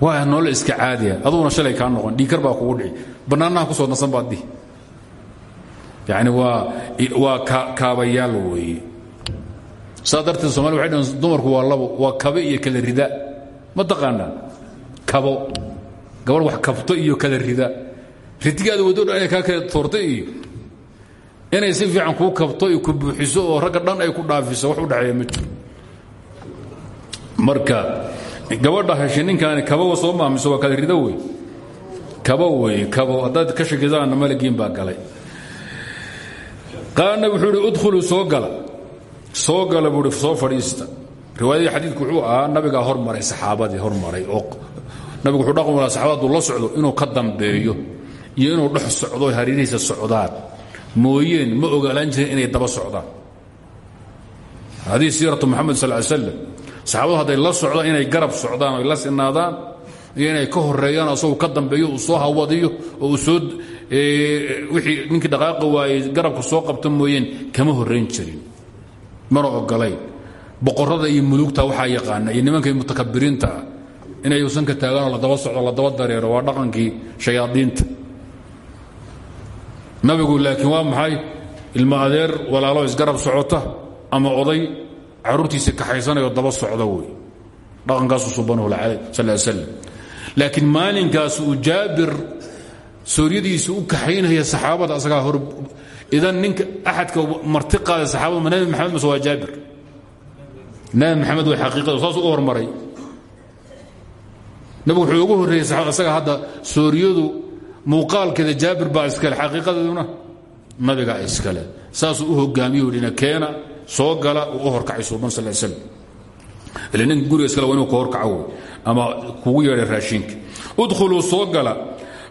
waa nolol iska caadiya. Aduguna shalay kaa noqon. Dhiikar baa kugu dhici. Bannaanaha ku soo nasan baad dihi yani waa waa kaabayaal weeye. Saa darteed somali waxay dhaheen dumarku waa labo waa kabe iyo kala rida. Ma taqaanaa kabo. Gabadh wax kabto iyo kala rida. Ridigaada wadoo dhan inay kaa kala toorta iyo inay si fiican kuu kabto ku buuxiso oo ragga dhan ay ku dhaafiso wax u dhexeeya marka gabadha heshay ninkaani kabowa soo maamiso waa kala rido wey. Kabo wey kabo haddaad ka shakidaana malagiin baa galay. Qaarna wuxuu ihi udkhuluu soo gala. Soo gala buu soo fadhiista. Riwaayadii xadiidku wuxuu ahaa nabigaa hormaray saxaabadii hormaray oo nabigu wuxuu dhaqan walaa saxaabadu la socdo inuu ka dambeeyo iyo inuu dhex socdo hareerihiisa socdaan mooyeen ma ogaalaan jirin inay daba socdaan. Hadii siiratu moxamed sal ly slam saxaabadu hadday la socdaan inay garab socdaan oy la sinaadaan iyo inay ka horeeyaan asagoo ka dambeeyo uu soo hawadiyo oo uu soo wixii ninkii dhaqaaqa waayey garabka soo qabta mooyeen kama horrayn jirin. Mana ogolayn. Boqorrada iyo mulugta waxaa yaqaana iyo nimankai mutakabiriinta ah inay usanka taagaanoo la daba socdo la daba dareero waa dhaqankii shayaadiinta nabigu laakiin waa maxay? Ilmo walaalo isgarab socota ama oday caruurtiisa kaxaysanayo daba socda wey dhaqankaasu subanuhu sal slam laakiin maalinkaas uu jaabir sooryadiisa u kaxaynaya saxaabada asagaa hor idan ninka axadka marti qaada saxaabada nabi maxamed mase waa jaabir? Nabi maxamed way xaqiiqada saasuu u hormaray. Nabigu wuxuu ugu horreeyey saxaabada asaga hadda sooryadu muuqaalkeeda jaabir baa iskale xaqiiqadeeduna nabigaa iskale. Saasuu u hogaamiyo dhina keena soo gala uu u horkacay suuban sal slam ile ninka guriga iskale waa inuu ka horkaco ama kugu yeedhay raashinka. Udkhuluu soo gala.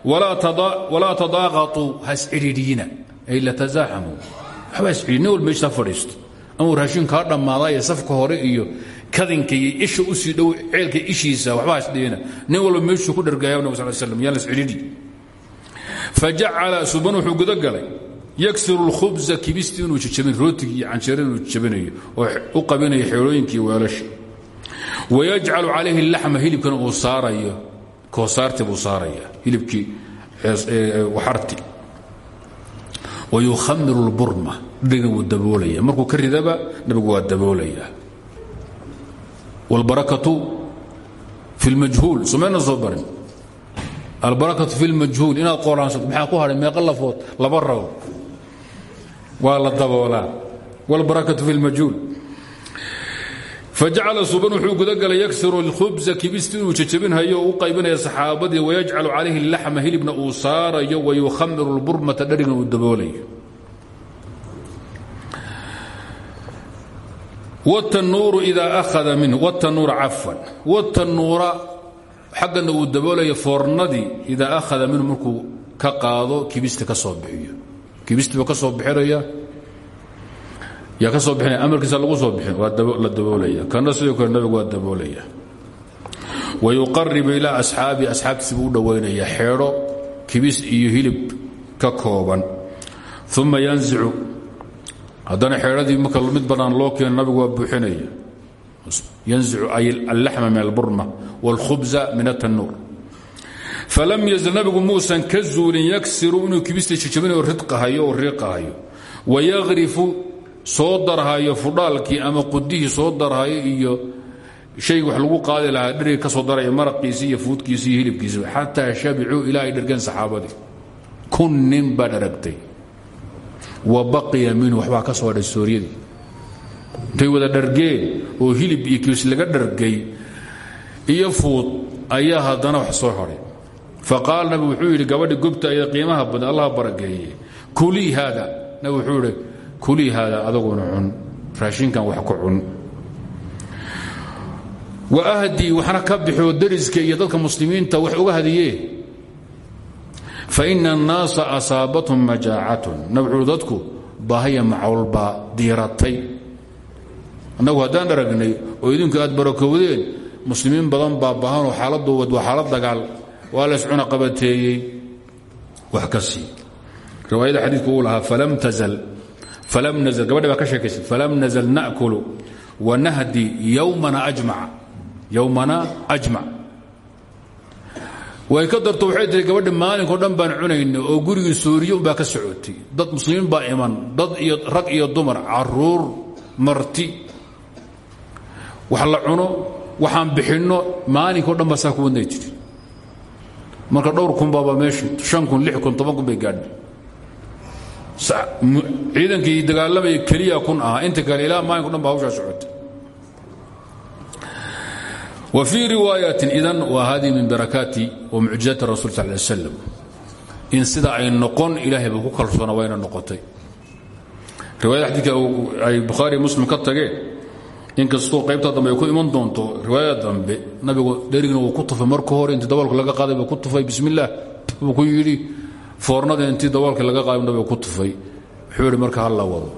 Walaa tadaaqatuu ha iscidhiidhiyina ay la tasaaxamuu waxba iscidhi nin walba meesha ha fadhiisto. Amuu raashin kaa dhammaadaaye safka hore iyo kadinka iyo isha u sii dhow ceelka ishiisa waxba ha isdhihina nin walba meeshuu ku dhargaya nabig sal slam yaan la iscidhiidhi fajacala suban wuxuu gudagalay yaksiru اlkhubza kibistii inuu jajabin rootigii iyo canjeerada inuu jajabinayo oo u qabinayo xeelooyinkii weelasha wayajcalu calayhi اlaxma hilibkana uu saarayo koosaartii buu saaraya hilibkii waxarti wayukhamiru اlburma dhigna wuu daboolaya markuu ka ridaba nabigu waa daboolaya wاlbarakatu fi اlmajhuul somayna soo barin albarakatu fi lmajhuul inaad qoolaansato maxaa ku hadhay meeqa lafood laba rabo waa la daboolaa wاlbarakatu fi اlmajhuul fajacala suban wuxuu gudagalay yaksiru اlkhubza kibisti inuu jajabinhayo oo u qaybinaya saxaabadii wayajcalu calayhi اlaxma hilibna uu saarayo wayukhamiru اlburmata dharigna uu daboolayo wاtanuuru ida ahada minhu wاtanuura cafwan wاtanuura xaggana uu daboolaya foornadii idaa ahada minhu markuu ka qaado kibista ka soo bixiyo. Kibistiiba ka soo bixinaya yaa ka soo bixinaya amarkiisa lagu soo bixin waa la daboolaya. Kana sidoo kale nabigu waa daboolaya. Wayuqaribu ilaa asxaabii asxaabtiisa buu u kibis iyo hilib ka kooban. Uma yanzicu haddana xeedhadii marka mid bannaan loo keeno nabigu waa buuxinaya yanzicu allaxma min alburma wاlkhubza min atanuur falam yazl nabigu muusan ka zuulin yaksiru inuu kibista jijabinayo ridqahayo oo riiqahayo wayaqrifu soo darhayo fudhaalkii ama qudihii soo darhayo iyo shayg wax lagu qaadi lahaa dheriga ka soo daraya maraqiisi iyo fuudkiisi iyo hilibkiisiba xataa shabicuu ilaa ay dhergeen saxaabadii. Kun nin baa dharagtay wa baqiya minhu waxbaa ka soo hadhay sooryadii intay wada dhargeen oo hilib iyo kibis laga dhargay iyo fuud ayaa haddana wax soo hadhay faqaal nabi wuxuu yidhi gabadhi gobta ayada qiimaha badan allah barakeeye kulii haada. Nabi wuxuu yidhi kulii haada adaguna cun raashinkan wax ku cun. Wa ahdii waxna ka bixoo dariska iyo dadka muslimiinta wax uga hadiyee. Fa ina annaasa asaabathum majaacatun. Nabi wuxuu dadku baahaya macawl baa diiratay annagu haddaan aragnay oo idinku aad barakowdeen muslimiin badan baa baahanoo xaaladoood waa xaalad dagaal waa la iscuna qabateeyey. Wax ka sii. Riwaayada xadiidku uu lahaa falam gabadhi baa ka sheekaysay falam nazal na'kulu wa nahdi yowmana ajmac. Way ka darto waxay tihi gabadhi maalinkao dhan baan cunayna oo gurigii suuriye umbaa ka socotay. Dad muslimiin baa iman dad iyo rag iyo dumar carruur marti wax la cuno waxaan bixinno maalinkao dhan baa saa ku wadnay jiri. Marka dhowr kun baaba meeshii an kun lix kun toban kun bay gaadhay. Ciidankii dagaalamaya keliya kun ahaa inta kale ilaa maalinko dhan ba hawshaa socotay. Wa fii riwaayatin idan waa hadihi min barakaati wa mucjizaati rasul sal ly slam in sida ay noqon ilaahay buu ku kalsoona wayna noqotay. Riwaayada xadiidka ay bukhaari muslim ka tageen inkastoo qaybta dambe ay ku iman doonto riwaayada dambe nabigu dherigna wuu ku tufay. Marka hore intii daboolka laga qaaday buu ku tufay bismillaah buu ku yidhi. Foornada intii daboolka laga qaaday nabigu ku tufay. Wuxuu yidhi marka halla wado.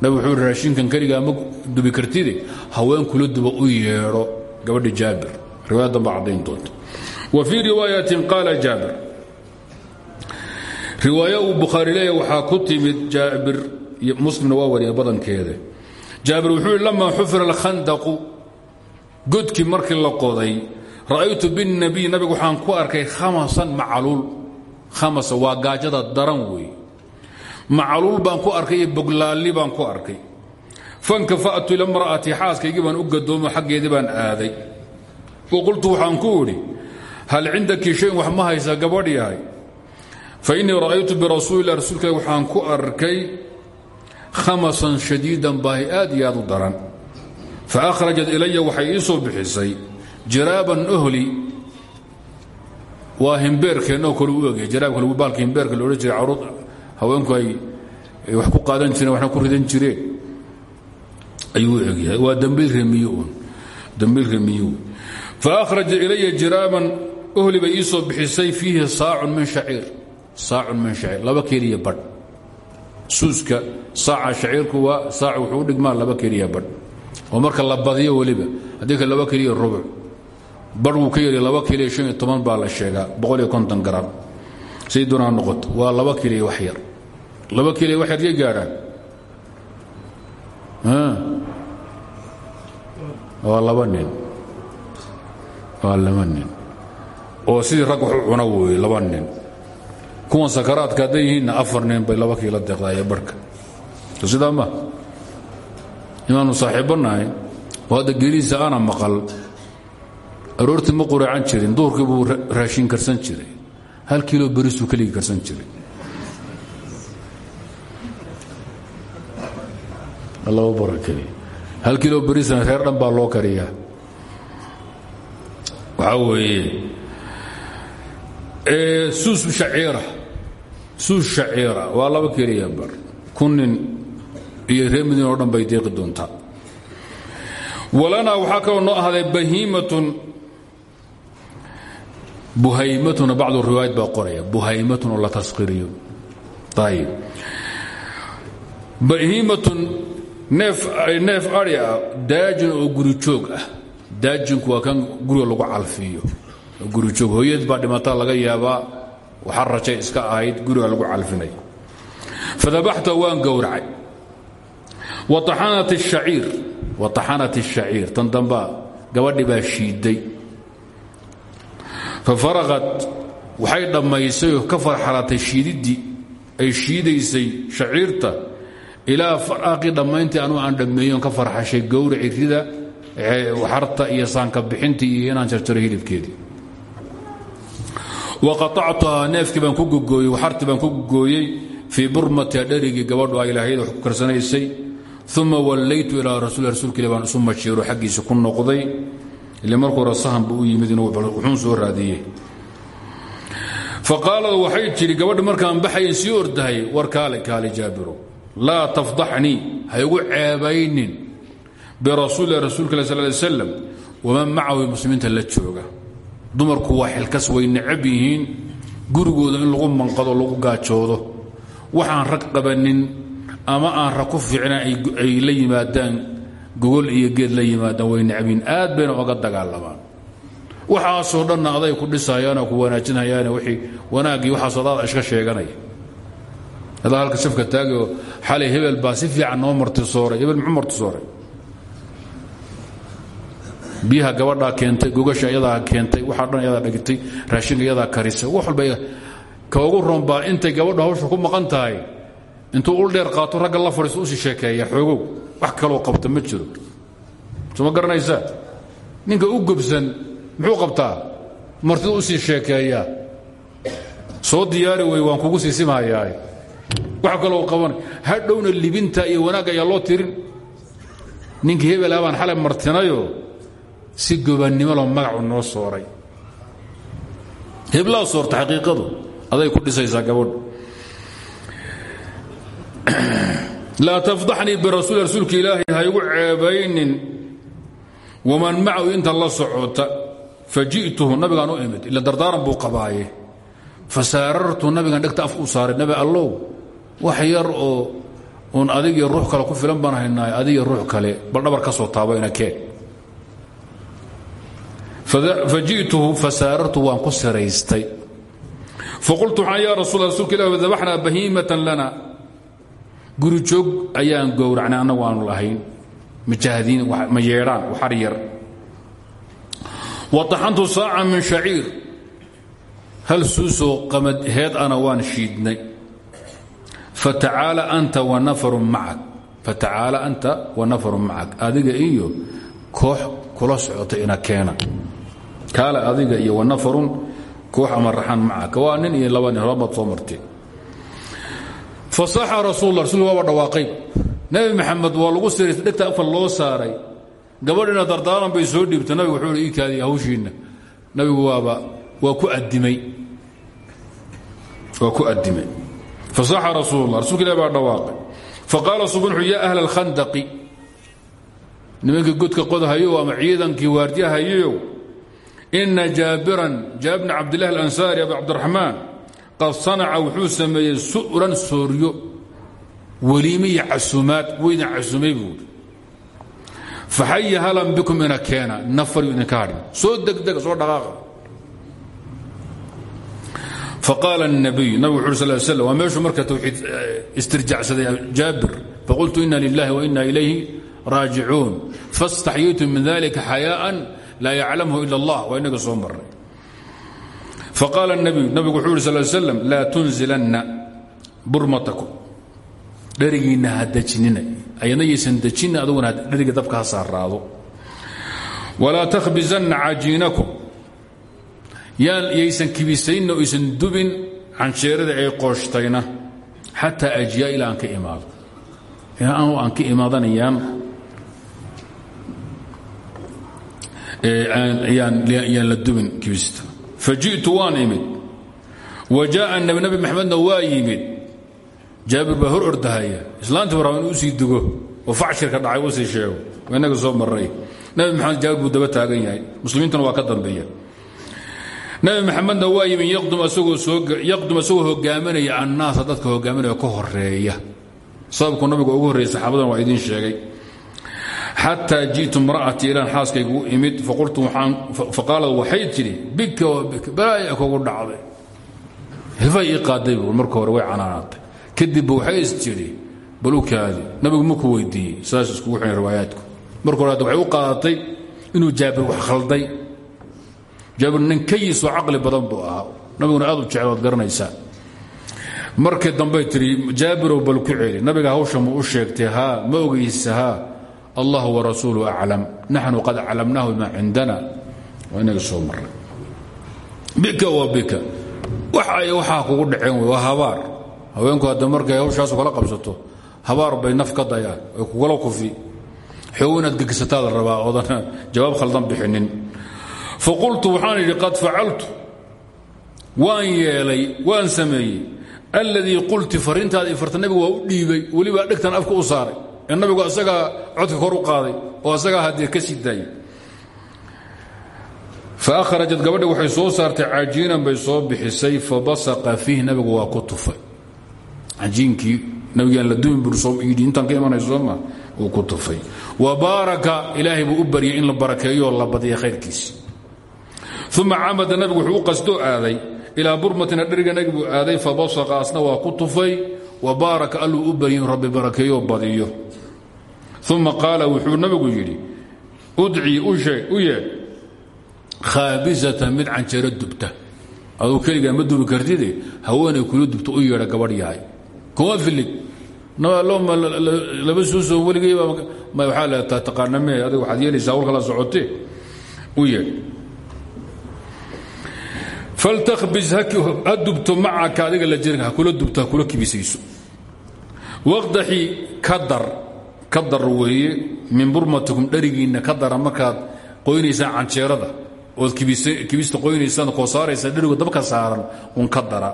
Nabigu wuxuu raashinkan keligaa ma dubi kartide haween kula duba u yeedho. Gabadhi jaabir. Riwaayad dambe doonta wa fii riwaayatin qaala jaabir. Riwaaya uu bukhaari leeyahy ku timid jaabir muslimna waa badankeeda jaabir wuxuu yidhi lamaa xufira alkhandaqu. Godkii markii la qoday ra'aytu binnabiy nabiga waxaan ku arkay khamasan macaluul khamasa waa gaajada daran weey. Macaluul baan ku arkay iyo boglaalli baan ku arkay. Fankafa'tu ila mra'atii xaaskaygii baan u gadoomo xaggeedii baan aaday. Wa qultu waxaan ku idhi khamasan shadiidan baahi aad iyo aad u daran. Faakhrajat ilaya waxay ii soo bixisay jiraaban ohli. Waa himbeerkeennoo kale u egya jiraabka lagu baalka himbeerka la odhan jiray caruud haweenku ay wax ku qaadan jireen waxna ku ridan jireen. Ayuu u egyahay waa dambiil remiye uun. Dambiil remiye faأkhraja ilaya jiraaban ohli bay ii soo bixisay fiihi saacun min shaciir. Saacun min shaciir laba keliya badh suuska saaca shaciirku waa saac wuxuu u dhigmaa laba keliya badh. Oo marka la badiyo weliba. Haddii ka laba keliya rubuc badh wuu ka yari laba keliya shan iyo toban baa la sheegaa boqol iyo konton garam say doonaa noqoto waa laba keliya wax yar. Laba keliya wax yar yay gaadhaan. Waa laba nin. Waa laba nin. Oo sidii rag wax u cuna weeye laba nin kuwan sakaraadka hadday afar nin bay laba kiila deeqdaaya barhka sidaa ma. Inaanu saaxiibbo nahay oo hadda aana maqal aroortii ma qureecan jirin duhurkii buu raashin karsan jiray hal kiilo berisuu keligii karsan jiray. Laba bara keliya hal kiilo berisana reer dhan baa loo kariyaa. Waxaa weeye suus shaciira. Waa laba keliya bar. Kun nin iyo reer madiina oo dhan bay deeqi doontaa. Walanaa waxaa kaloo noo ahday bahiimatun. Buhaymatuna bacdu riwaayad baa qoraya. Buhaymatun oo la taskiriyo ayib bahiimatun neef neef ari ah. Daajin oo guri joog ah. Daajinku waa kan guriga lagu calfiyo gurijoog hooyad baa dhimataa laga yaabaa waxaa rajay iska ahayd guriga lagu calfinay. Fadabaxta waan gowracay. Waaxanat الshaciir tan damba gabadhi baa shiiday. Fafaraqat waxay dhammaysay ka farxalatay shiididdii ay shiidaysay shaciirta ilaa faraqii dhammayntii anugu aan dhammeeyoon ka farxashay gowraci rida waxarta iyo saanka bixintii iyo inaan jarjaro hilibkeedii wa qaطactuhaa neefkii baan ku gogooyey waxartii baan ku gogooyey fii burmatiha dherigii gabadhu ay lahayd wax ku karsanaysay. Uma wallaytu ilaa rasul rasuulka ila baan isu mashiiro xaggiisa ku noqday. Ile markuu hore sahan buu u yimid inuu wuxuun soo raadiyey. Faqaalad waxay tidhi gabadhi markaan baxayan sii ordahay war kaale kaale jaabiro laa tafdaxnii ha igu ceebaynin birasuulilah rasuulka sal ly slam waman macahu muslimiinta la jooga dumarku waa xilkas way necab yihiin. gurigooda in lagu manqado lagu gaajoodo. waxaan rag qabanin ama aan rag ku fiicna ay la yimaadaan. gogol iyo geed la yimaadaan way necbiin aad bayna oga dagaalamaan waxaasoo dhanna aday ku dhisayaanoo ku wanaajinhayaane wii wanaaggii waxaasoo adaada iska sheeganaya adaa halka safka taagoo xalay hebel baa si fiican noo martisooray hebel muxuu martisooray biyaha gabadhaa keentay gogasha iyadaa keentay waxaa dhan iyadaa dhigtay raashinka iyadaa karisay. Wax walba ka ugu ronbaa intay gabadhu hawsha ku maqan tahay. Intuu ul dheer qaato ragga la fadhiiso u sii sheekeeya xoogow wax kaloo qabta ma jiro. Soo ma garanaysaa? Ninka u gobsan muxuu qabtaa? Martidu u sii sheekeeyaa soo diyaari wey waan kugu sii simhayaa wax kaloo qabanay hadhowna libinta iyo wanaagga ayaa loo tirin. Ninkii hebelaa baan xalay martinayo si gobannimo loo magacu noo sooray. Heblaa soorta xaqiiqadu aday ku dhisaysaa gabadhu laa tafdaxnii birasuuli rasuulka ilaahay ha igu ceebaynin. Waman macahu inta la socota faji'tuhu nabigaan u imid. Ila dardaaran buu qabaaye. Fasaarartu nabigan dhegta af u saaray. Nabi allow wax yar oo uun adig iyo ruux kale ku filan baan haynaay adig iyo ruux kale. Bal dhabar ka soo taabayna keen faji'tuhu fasaarartu waan ku siraystay faqultu waxaan yaa rasul rasuulka ilah dabaxnaa bahiimatan lana. Guri joog ayaan gowracnay annagu aanu lahayn majahdiin ma yeedhaan waxar yar. Wataxantu saaca min shaciir. Hal suusoo qamad heed ana waan shiidnay. Fatacaala anta wanafarun macak. Fatacaala anta wanafarun macak. Adiga iyo koox kula socota ina keena kaale adiga iyo wanafarun koox ama raxan macaka waa nin iyo laba nin horamaad soo marteen fasaxa rasuul rasulku dhawaaqay. Nebi maxamed waa lagu siraysa dhegta afka loo saaray. Gabadhina dardaaran bay soo dhiibtay nabigu wuxuu ii kaadiy hawshiinna. Nabigu waaba waa ku addimay. Waa ku addimay. Fasaxa rasuul lah rasulka ilah baa dhawaaqay. Faqaala subxu ya ahla alkhandaqi nimankii godka qodhayo ama ciidankii waardiyahayow ina jaabiran jaabir bn cabdillahi alansaari abi cabdiraxmaan qad sanaca wuxuu sameeyey su'ran sooryo weliime iyo casumaad weydan casumay buuri faxaya halan bikum ina keena nafaryu idinka hadhin soo degdega soo dhaqaaqa faqaala الnabiy nabig wuxu ur sal slam waa meeshuu marka tawxiid istirjacsaday jaabir faqultu ina lilahi waina ilayhi raajicuun faاstaxyaytu min dalika xayaaءan laa yaclamhu ila allah waa inaga soo marnay. Faqaala nabiyu nabigu wuxuu yuri sal slm laa tunzilanna burmatakum. Dherigiinna ha dejinina ayadnayaysan dejinna aduguna dheriga dabka ha saaraado walaa tahbisanna cajiinakum. Yaysan kibisaynna o ysan dubin cansheerada ay qooshtayna xataa ajyaa ilaa aan ka imaado. Ilaa aanu aan ka imaadanayaan yaan la dubin kibista faji'tu waan imid. Wa jaa'a nabi maxamedna waa yimid. Jaabir baa hor ordahaya. Islaantii inuu u sii dugo oo facshirka dhacay u sii sheego. Waa soo maray. Nabi maxamed jaabir buu daba taagan yahay. Muslimiintuna waa ka dambeeya. Nabi maxamedna waa yimi yaqdum asagoo hogaaminaya annaasa dadka hogaaminaya ka horreeya sababku nabigu ugu horreeyey saxaabadan waa idiin sheegay xataa ji'tu imra'atii ilaan xaaskaygu u imid faqaalad waxay tidhi bika balaaya kugu dhacday. Hifay qaaday marka hore way canaanaatay. Kadibba waxay is tidhi nabigu markuu weydiiyey saas iskugu xidhan riwaayaadku marka hore waxay u qaadatay inuu jaabir wax khalday. Jaabir nin kayisoo caqli badan buu ahaa. Nabiguna aad u jecel waad markii dambay tihi jaabirow bal ku celi nabiga hawsha mu u sheegtay haa ma ogaysa allah warasuulu aclam naxnu qad aclamnaahu bima cindana waa inaga soo maray bika wa bika. Wax ay waxaa kugu dhaceen waa habaar. Haweenku hadda markay hawshaasu kala qabsato habaar bay naf ka dayaan ay kugala kufi. Xoog inaad gegisataa la rabaa oodan jawaab khaldan bixinin. Faqultu waxaan idhi qad facaltu waan yeelay waan sameeyey. Alladii qulti farintaada farta nabigu waa u dhiibay welibaa dhegtan afka u saaray ee nabigu asagaa codka kor u qaaday oo asagaa haddee ka sii daayay. Faakhrajat gabadhi waxay soo saartay cajiinan bay soo bixisay fabasaqa fiih nabigu waa ku tufay. Cajiinkii nabigaan la dumin bur yidhi intaan ka imanay sooma uu ku tufay. Wa baaraka ilaahay buu u in la barakeeyo oo la badiya khayrkiisi uma camada nabigu wuxuu u aaday ilaa burmatina dheriga nabiguu aaday fabasaqa asna waa ku tufay wa baaraka alluu u baryay in rabbi barakeeyo badiyo. Uma qaala wuxuu nabigu yidhi udcii u yeedh khaabisatan mid canjeero dubta. Aduu keligaa ma dubi kartide haweenay kula dubta u yeedha gabadh yahay. Kuma filid. Laba suusoo weligeyba waxaa leetaa taqaaname adiga waxaad yeelaysaa hawlka la socotee? U yeedh faltakhbis ha dubto macaka adiga la jiranka ha kula dubto ha kula kibisayso waqdaxi ka dar ka dar weeye min burmatikum dherigiinna ka dara markaad qoynaysaan canjeerada ood kibista qoynaysaan koo saaraysaan dherigo dabka saaran un ka dara.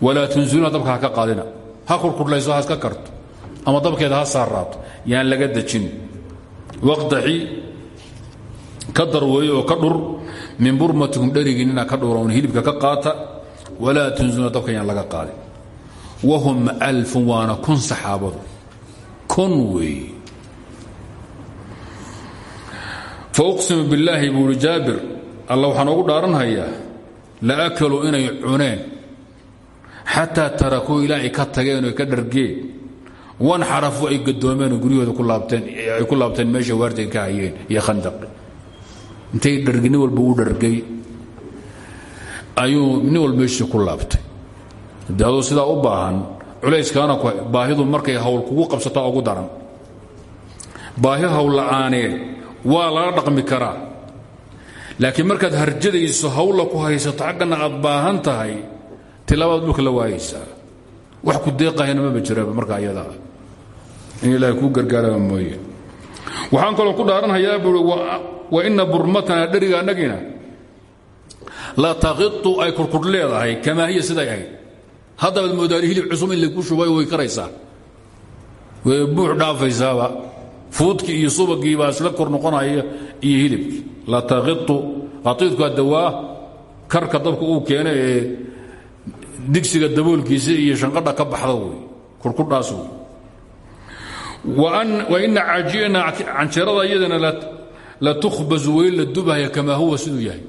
Walaa dabka ka qaadina. Ha kurkudhlayso ha iska karto. Ama dabkeeda ha saaraato yaan laga dejin. Waqdaxi ka dar weeye oo ka dhur min burmatikum dherigiinnina ka dhura un hilibka ka qaata. Walaa tunsuluna dabka yaan laga qaadin wahum alfun waana kun saxaabadu kun weeye fauqsimu billaahi buuri jaabir alla waxaan ogu dhaaranhayaa la akaluu inay cuneen xataa tarakuu ilaa ay ka tageen oy ka dhargeen wan xarafu ay gadoomeen oo guryahooda ay ku laabteen meesha waardiga ka hayeen iyo khandaqi intay dhargi nin walba u dhargay ayuu nin walba meeshii ku laabtay aduu sidaa u baahan culayskaana baahidu markay hawl kugu qabsataa ugu daran. Baahi hawl la'aaneed waa lala dhaqmi karaa. Laakiin markaad harjadayso hawla ku haysato xaggana aad baahan tahay tilaabaad dhulka la waayaysaa wax ku deeqahayna maba jiraba markaa iyadaa in ilaahay kuu gargaaraba mooye. Waxaan kaloo ku dhaaranhayaa buui wa ina burmatana dheriga annagina la taqitu ay kurkur leedahay kamaa hiya siday ahayd haddabaad moodaani hilib cusub in lagu shubay way karaysaa. Way buux dhaafaysaaba. Fuudkii iyo subagii baa isla kor noqonaya iyo hilibkii la taqitu qatiidku hadda waa karka dabka uu keena ee digsiga daboolkiisa iyo shanqadha ka baxda wey. Kurkudhaas wey. Waina cajina canjeerada iyadana la tukhbazu weli la dubahaya kamaa huwa siduu yahay.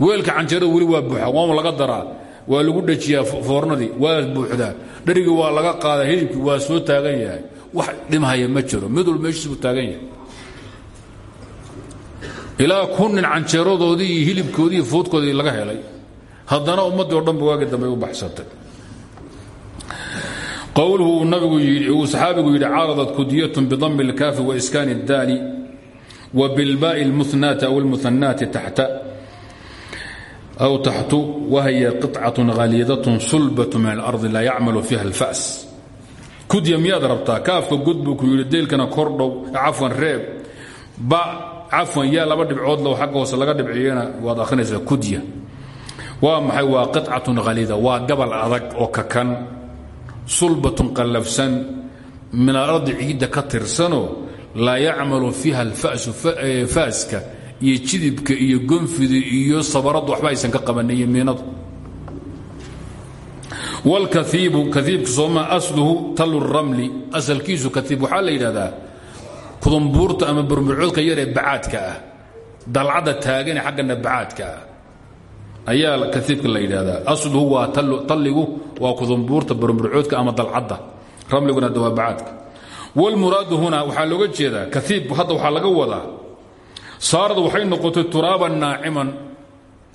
Weelka canjeerada weli waa buuxa waama laga daraa waa lagu dhajiyaa foornadii waa buuxdaa dharigii waa laga qaadaa hilibkii waa soo taagan yahay wax dhimhaya ma jiro mid walba meeshiis buu taagan yahay ilaa kun nin canjeeradoodii iyo hilibkoodii iyo fuudkoodii laga helay haddana ummaddii o dhanba waagi dambe u baxsatay qowluhu uu nabigu uu saxaabigu yidhi caaradat kudiyatun bidami اlkaafi waiskaani اdaali wa bilbaai اlmuhnaati aw اlmuhanaati taxta aw taxtu wahiya qicatun khaliidatun sulbatu min alardi laa yacmalu fiiha alfas kudya miyaad rabtaa kaafka god buu ku yidhi deylkana kordhow cafwan reeb ba cafwan yaa laba dhibcood low xagga hoose laga dhibciyena waad akhrinaysaa kudya waa maxay waa qicatun khaliida waa gabal adag oo kakan sulbatun qallafsan min alardi ciidda ka tirsanoo laa yacmalu fiiha alfasu faaska iyo jidibka iyo gonfida iyo sabaradu waxba aysan ka qabanin iyo miinadu. Wlkaiibu kaiibka sooma asluhu talu ramli asalkiisu kaiib waxaa la yidhahdaa kudumbuurta ama burmurcoodka yaree bacaadka ah dalcadda taagane xaggana bacaadka ah. Ayaa kaiibka la yidhaahdaa asluhu waa talligu waa kudumbuurta burmurcoodka ama dalcadda ramliguna de waa bacaadka. Wlmuraadu huna waxaa looga jeedaa kaiib hadda waxaa laga wadaa saarad waxay noqotay turaaban naaciman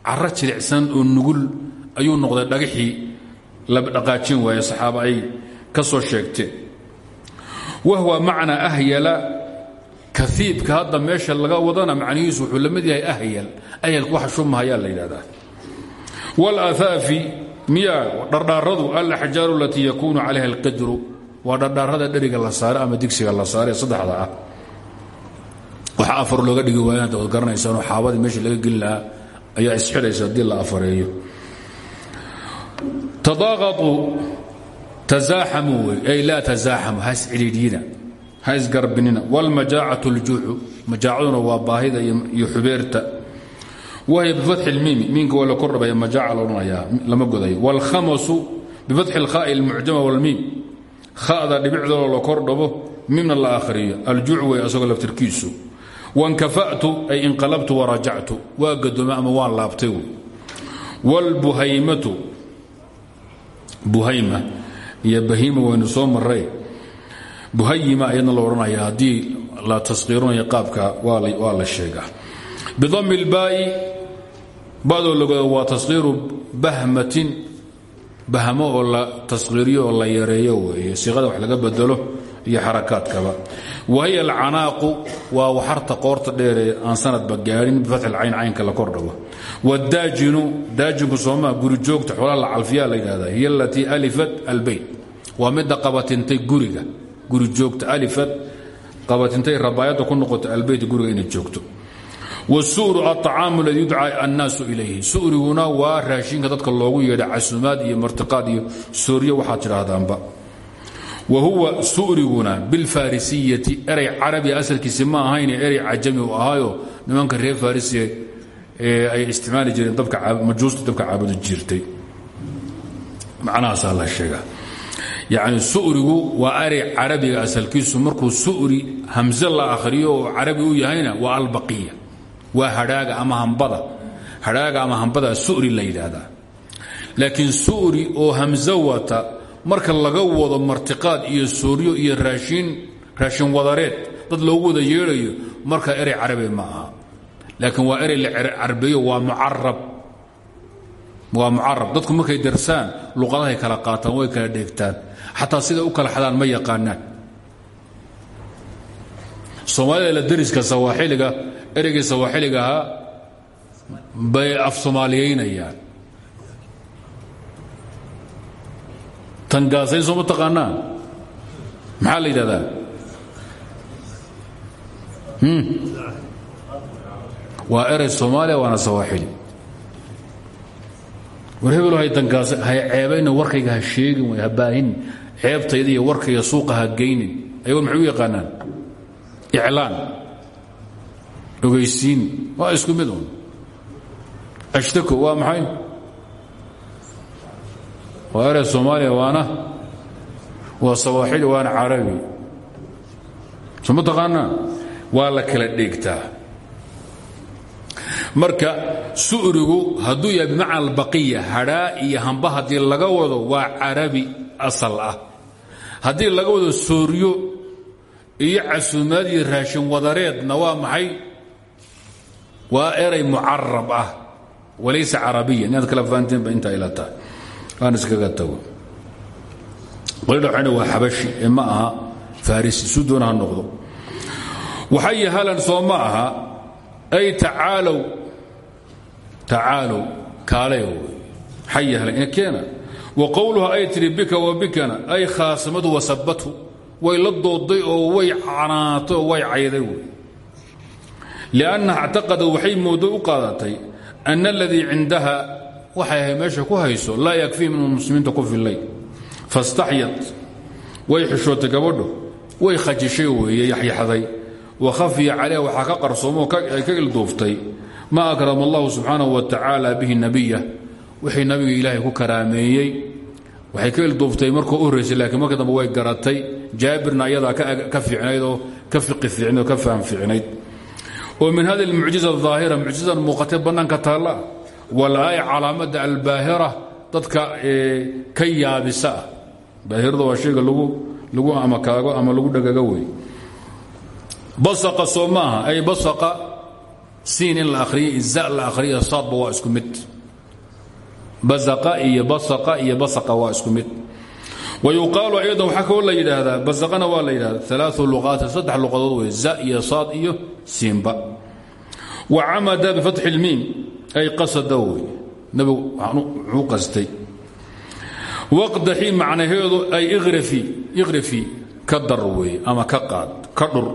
caro jilicsan oo nugul ayuu noqday dhagaxii la dhaqaajin waaye saxaaba ay ka soo sheegteen wahwa macnaa ahyala kaiibka hadda meesha laga wadana macnihiisu wuxuu la yahay ahyal ahyalka waxa shumahayaa la yidhahdaa wاlaaaafi miyaa dhardhaaradu alaxjaaru alatii yakuunu calayha alqidru waa dhardhaarada dheriga la saare ama digsiga la saare saddexda ah waxa afar looga dhigi waayaan ad garanaysaanoo xaabadii meesha laga geli lahaa ayaa isxidhaysa haddii la afareeyo tadaaqauu tasaaxamuu wey ay laa tasaaxamu ha iscidhiidhiyina ha isgarbinina wاlmajaacatu اljuuxu majaacaduna waa baahida iyo xubeerta wahiy bifatxi اlmiimi miinka waa la kordhabaya majaaca loodhanayaa lama godayo wاlkhamasu bifatxi اlkhaa'i اlmucjama wاlmiim kha'da dhibicdoodoo la kordhabo miimna la akhriyo aljuuc wey asagoo laftirkiisu wankafa'tu ay inqalabtu warajactu waa gadoome ama waan laabtay wey wاlbuhaymatu buhayma iyo bahiima waynu soo maray buhayima ayadna la odhanaya haddii la taskiirinayo qaabka waa la sheegaa. Bidami اlbaa'i badoo lagoda waa taskiiru bahmatin bahmo oo la taskiiriyo oo la yareeyo weeye. Siiqada wax laga bedelo iyo xarakaadkaba. Wahiya alcanaaqu waa waxarta qoorta dheeree aan sanadba gaadhin bifatxi lcayn caynka la kordhago wadaajinu daajinku soomaa guri joogta xoolaa la la yidhahdaa hiya alatii alifat albeyt waa midda qabatintay guriga. Guri joogta alifat qabatintay rabaayadda ku noqota albeyt guriga inay joogto. Wasu'ru aطacaamu ladii yudcaa annaasu ilayhi. Su'riguna waa raashinka dadka loogu yeedha casumaad iyo martiqaad iyo sooryo waxaad tidhaahdaanba wa huwa su'riguna bilfarisiyati. Erey carabi asalkiisi ma ahayne erey cajami u ahaayo. Nimanka reer farisiya ee ay isticmaali jireen majuusta dabka caabudi jirtay. Macnahaasaa la sheegaa yacni su'rigu waa erey carabiga asalkiisu markuu su'ri hamse la akhriyo oo u yahayna waa albaqiya. Waa hadhaaga ama hambada. Hadhaaga ama hambada su'ri la yidhaahdaa. Su'ri oo hamso wata marka laga wado martiqaad iyo sooryo iyo raashin raashin wadareed dad loogu wada yeedhayo marka erey carabi ma aha. Laakiin waa erey la carbeeyo waa mucarab waa mucarab dadku markay darsaan luqadahay kala qaataan way kala dheegtaan. Xataa siday u kala xadaan ma yaqaanaan. Soomaalida la dariska sawaaxiliga ereygii sawaaxiliga ahaa bay af soomaaliyaynayaan tangaasayn sooma taqaanaan maxaa la yidhahdaa? Waa erey soomaaliya waana sawaaxili war hebelo hay tangaasa hay ceebayna warkayga ha sheegin way ha baahin. Ceebtayda iyo warkayga suuqa ha geynin. Ayagoon maxay u yaqaanaan? Iclaan. Ogeysiin waa isku mid un ashtako waa maxay waa erey soomaaliya waana waa sawaaxili waana carabi. Soo ma waa la kala dheegtaa. Marka su'rigu hadduu yahay bimacna albaqiya hadhaa iyo hamba haddii laga wado waa carabi asal ah. Haddii laga wado sooryo iyo casuumaad iyo raashin wadareedna waa maxay? Waa eray mucarab ah walaysa carabiyan inaad kala fahanteen ba aan iskaga tago. Qolidha waxayna waa xabashi ma aha farisi suu doona noqdo. Waxay halan soo ay tacaalow tacaalow kaaleyo xaya halan ina keena. Wa qowluha ay tidhi wa bikana ay khaasamadu wasabatu way la dooday oo way canaatay way cayday wey liannaha اctaqada waxay moodo u qaadatay ana waxay meesha ku hayso laa yakfii minhu muslimiinta ku fillay. Faاstaxyad way xishootay gabadho way khajishay weeye yaxyaxday. Wa khafiya calayha waxaa ka qarsoomoo ay ka ilduuftay. Ma akrama allahu subxaanahu wa tacaala bihi nabiya wixii nabiga ilaahay ku karaameeyey waxay ka ilduuftay markuu u horraysay laakiin marka dambe way garatay. Jaabirna ayadaa ka fiicnayd oo ka fiqi fiicnayd ka faham fiicnayd. Oo min hadi almucjiza ahaahira mucjizadan taalla walaaya calaamadda albaahira dadka ka yaabisa. Ah waa shayga lagu lagu ama lagu dhagaga wey. Basaqa soo ay basaqa siin in la akhriyo iza la akhriyo saadba waa isku mid. Basaqa iyo basaqa iyo basaqa waa isku mid. Wa yuqaalu aydan waxaa kaloo la yidhaahdaa basaqana waa la yidhahda alaau luqaatin saddex luqadood wey za iyo saad iyo siinba. Wa camada bifatxi اlmiim ay qasada wey. Nabigu wuxuu qastay. Waqdaxi macnaheedu ay iqrafi ka dar ama ka qaad ka dhur.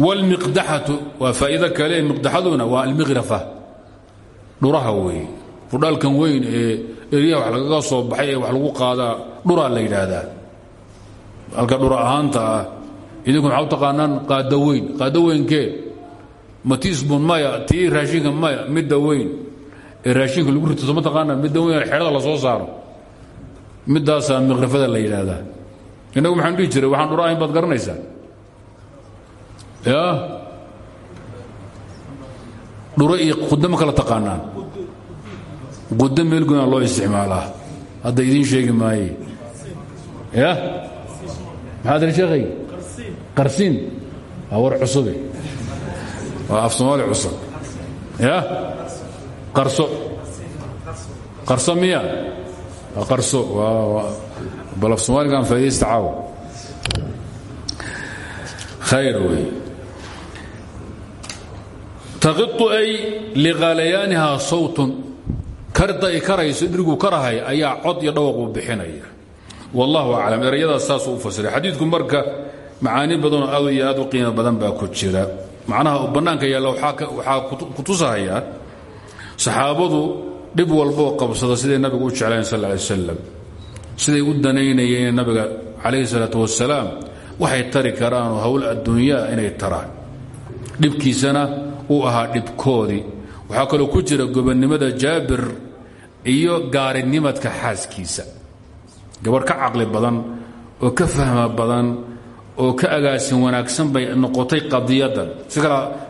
Wاlmiqdaxatu waa faa'iido kale miqdaxaduna waa almiqrafa. Dhuraha weeye fudhaalkan weyn ee eryaha wax lagaga soo baxay wax lagu qaadaa dhuraa la yidhaahdaa. Halka dhura ahaanta ah idinku maxaa u taqaanaan qaada weyn. Qaada weynkee matiisbun maya tii raashinka maya midda weyn. Ee raashinka lagu rito ma taqaanaan midda weyn xeedhada la soo saaro. Midaasaa miqrafada la yidhaahdaa. Innagu maxaan dhihi jiray waxaan dhura ahayn baad garanaysaa. Ya dhuro iyo quda ma kala taqaanaan. Quda meelguna loo isticmaalaa. Hadda idiin sheegi maaye. Ya maxaad ri sheekhay qarsiin. War cusube waa af soomaali cusub. Ya? Qarso. Qarso miya? Waa qarso. Bal af soomaaligaan faa'idaysta caawa khayr wey. Taqitu ay liqaalayaanihaa sawtun. Karda ay karayso dhirigu karahay ayaa cod iyo dhawaq uu bixinaya. Wallahu aclam. Erayadaas saasuu u fasiray xadiidku marka macaani badanoo aad iyo aad u qiimo badan baa ku jira macnaha bannaanka yaalla waxaa ku tusahayaa saxaabadu dhib walboo qabsada siday nabigu u jeclayn sal ly slam siday u danaynayeen nabiga calayhi salaatu wasalaam waxay tari karaanoo hawl adduunyaa inay taraan. Dhibkiisana uu ahaa dhibkoodii waxaa kaloo ku jira gobonnimada jaabir iyo gaarinimadka xaaskiisa. Gabarh ka caqli badan oo ka fahma badan oo ka agaasin wanaagsan bay noqotay qadiyadan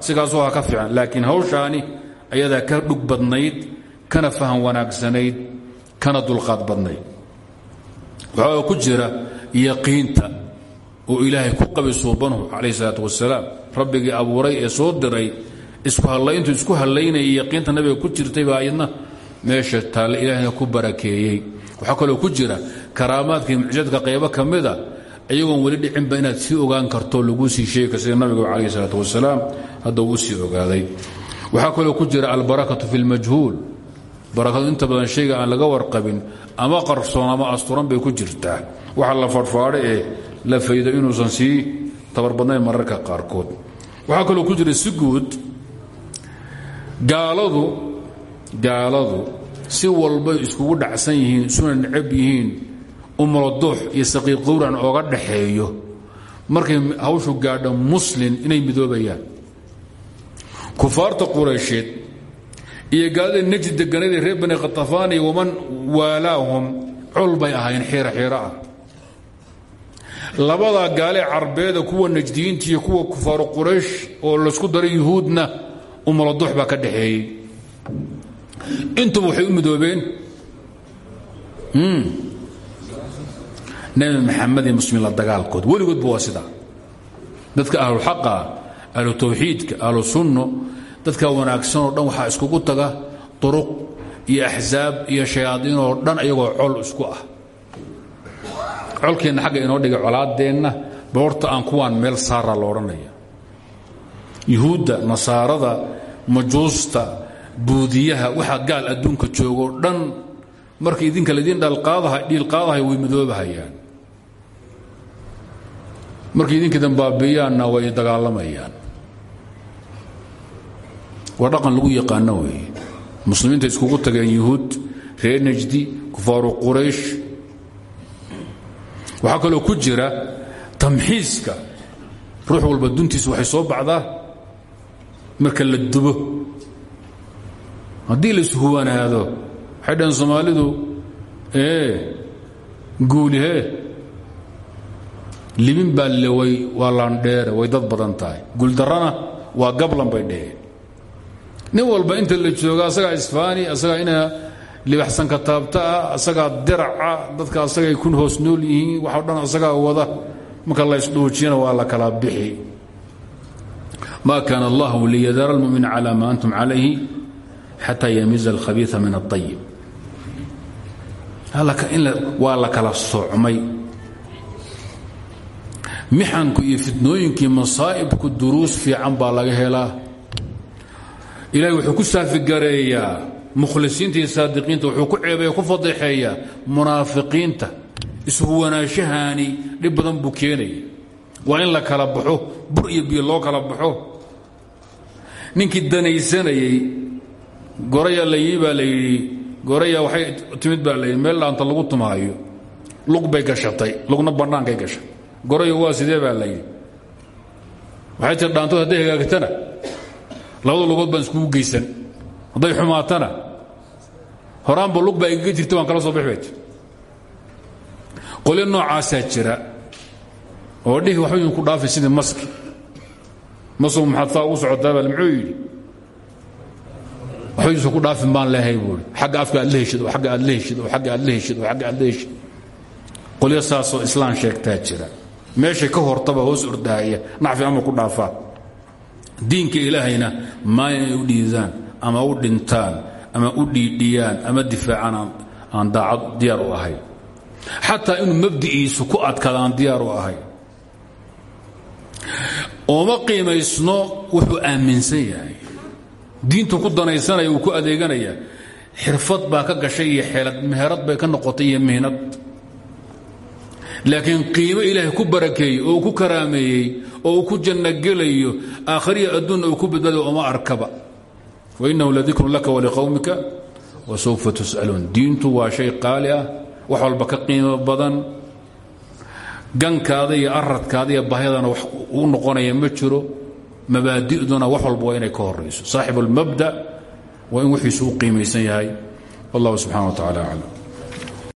sigaasuu ha ka fiican. Laakiin hawshaani ayadaa ka dhug badnayd kana faham wanaagsanayd kana dulqaad badnayd. Waxaa ku jira yaqiinta oo ilaahay ku qabi suubanuhu calayh salaatu wasalaam rabbigii abuuray ee soo diray isku hallayntu isku hallaynayay yaqiinta nabiga ku jirtay baa meesha taalle ilaahayna ku barakeeyey. Waxaa kaloo ku jira karaamaadka iyo mucjadka qaybo iyagoon weli dhicinba inaad sii ogaan karto laguu sii sheegi nabiga calayh wasalaam hadda uu sii ogaaday. Waxaa kaloo ku jira albarakatu fi اlmajhuul barakadu inta badan shayga aan laga warqabin ama qarsoon ama asturan bay ku jirtaa. Waxa la fadhfaadho ee la faydo inuusan sii tabarbadnayn mararka qaarkood. Waxaa kaloo ku jira si gaaladu gaaladu si walbay iskugu dhacsan yihiin isuna necab yihiin umroduux iyo saqiiq qowran ooga dhaxeeyo. Markay hawshu gaadho muslin inay midoobayaan kufaarta quraysheed iyo gaalada najdi deganada reer bani khatafaan waman waalaahum col bay ahaayeen xiiro xiiro ah. Labadaa gaalee carbeeda kuwa najdiyiinta iyo kuwa kufaaru quraysh oo laysku daray yuhuudna umaladuux baa ka dhaxeeyey. Intuba waxay u midoobeen nebi maxamed iyo muslimiin la dagaalkood. Weligoodba waa sidaa dadka ahlulxaqa ahlu tawxiidka ahlu sunno dadka wanaagsan oo dhan waxaa iskugu taga duruq iyo axsaab iyo shayaadiin oo dhan iyagoo col isku ah. Colkeenna xagga inoo dhigay colaadeenna boorta aan kuwaan meel saara lo odhanaya yuhuudda nasaarada majuusta buudiyaha waxaa gaal adduunka joogoo dhan marka idinka laydin dhiilqaadahay way madoobahayaan markay idinka dambaabiyaanna way dagaalamayaan waa lagu yaqaano weeye muslimiinta iskugu tageen yuhuud reer najdi kufaaru quraysh. Waxaa kaloo ku jira tamxiiska. Ruux walba duntiisa waxay soo baxdaa marka la dubo. Haddii la ishuwanaado waxay soomaalidu ee guulihee libin baa leway waa laandheere way dad badan tahay. Guuldarrana waa gablan bay dheheen. Nin walba inta la jooga asagaa isfaani asagaa ina libaxsan kataabta ah asagaa diraca dadka asagay kun hoos nool yihiin waxao dhan asagaa wada. Marka la ysdhuujiyana waa la kala bixi. Ma kaana allahu liyadara almumin cala ma antum calayhi xataa yamiza alkhabiia min aayib waa la kala socmay mixanku iyo fitnooyinkii masaa'ibku duruus fiican baa laga helaa. Ilahay wuxuu ku saafigareeyaa mukhlisiinta iyo saadiqiinta wuxuu ku ceebaya ku fadeexeeyaa munaafiqiinta ishuwanaanshahaani dhib badan buu keenaya. Waa in la kala baxo bur iyo biyo loo kala baxo. Ninkii danaysanayey goraya la yii baa la yidhi goraya waxay timid baa layidhi meel laanta lagu tumaayo lug bay gashatay lugna bannaankay gashay gorayo waa sidee baa la yidhi? Waxay tir dhaantood hadday hagaagtana labada lugood baan iskugu geysan hadday xumaatana horaanba lug baa igaga jirta waan kala soo bix bayt qolyo noocaasaa jira oo dhihi dhaafi sidii maski. Masow maxaad saa ugu socotaabal muxuu yidhi? Waxba idisu ku dhaafin baan leehay buui xagga afka aad la heshid oo agga aad la heshid oo agga aad la heshid oo agga jira meeshay ka hortaba hoos ordaaya nacfi ama ku dhaafaa diinka ilaahayna maa inay u dhiidaan ama u dhintaan ama u dhiidhiyaan ama difaacaan aan daacad diyaar u ahay. Xataa inuu mabdi'iisu ku adkaada aan diyaar u ahay. Ooma qiimaysno wuxuu aaminsan yahay. Diintu ku danaysanaya uu ku adeeganaya. Xirfad baa ka gashay iyo xeelad meherad bay ka noqotay iyo mihnad laakiin qiimo ilaahay ku barakeeyey oo ku karaameeyey oo ku jannogelayo aakhariya adduunna uu ku badbaadayo oma arkaba. Wainahu ladikrun laka waliqowmika wasawfa tus'aluun. Diintu waa shay qaali ah wax walba ka qiimo badan. Gankaada iyo aradkaada iyo bahyadana wax uu noqonaya ma jiro. Mabaadi'duna wax walba waa inay ka horayso saaxibu اlmabda waa in wixiisu u qiimaysan yahay. Wallah subxana wa tacala aclam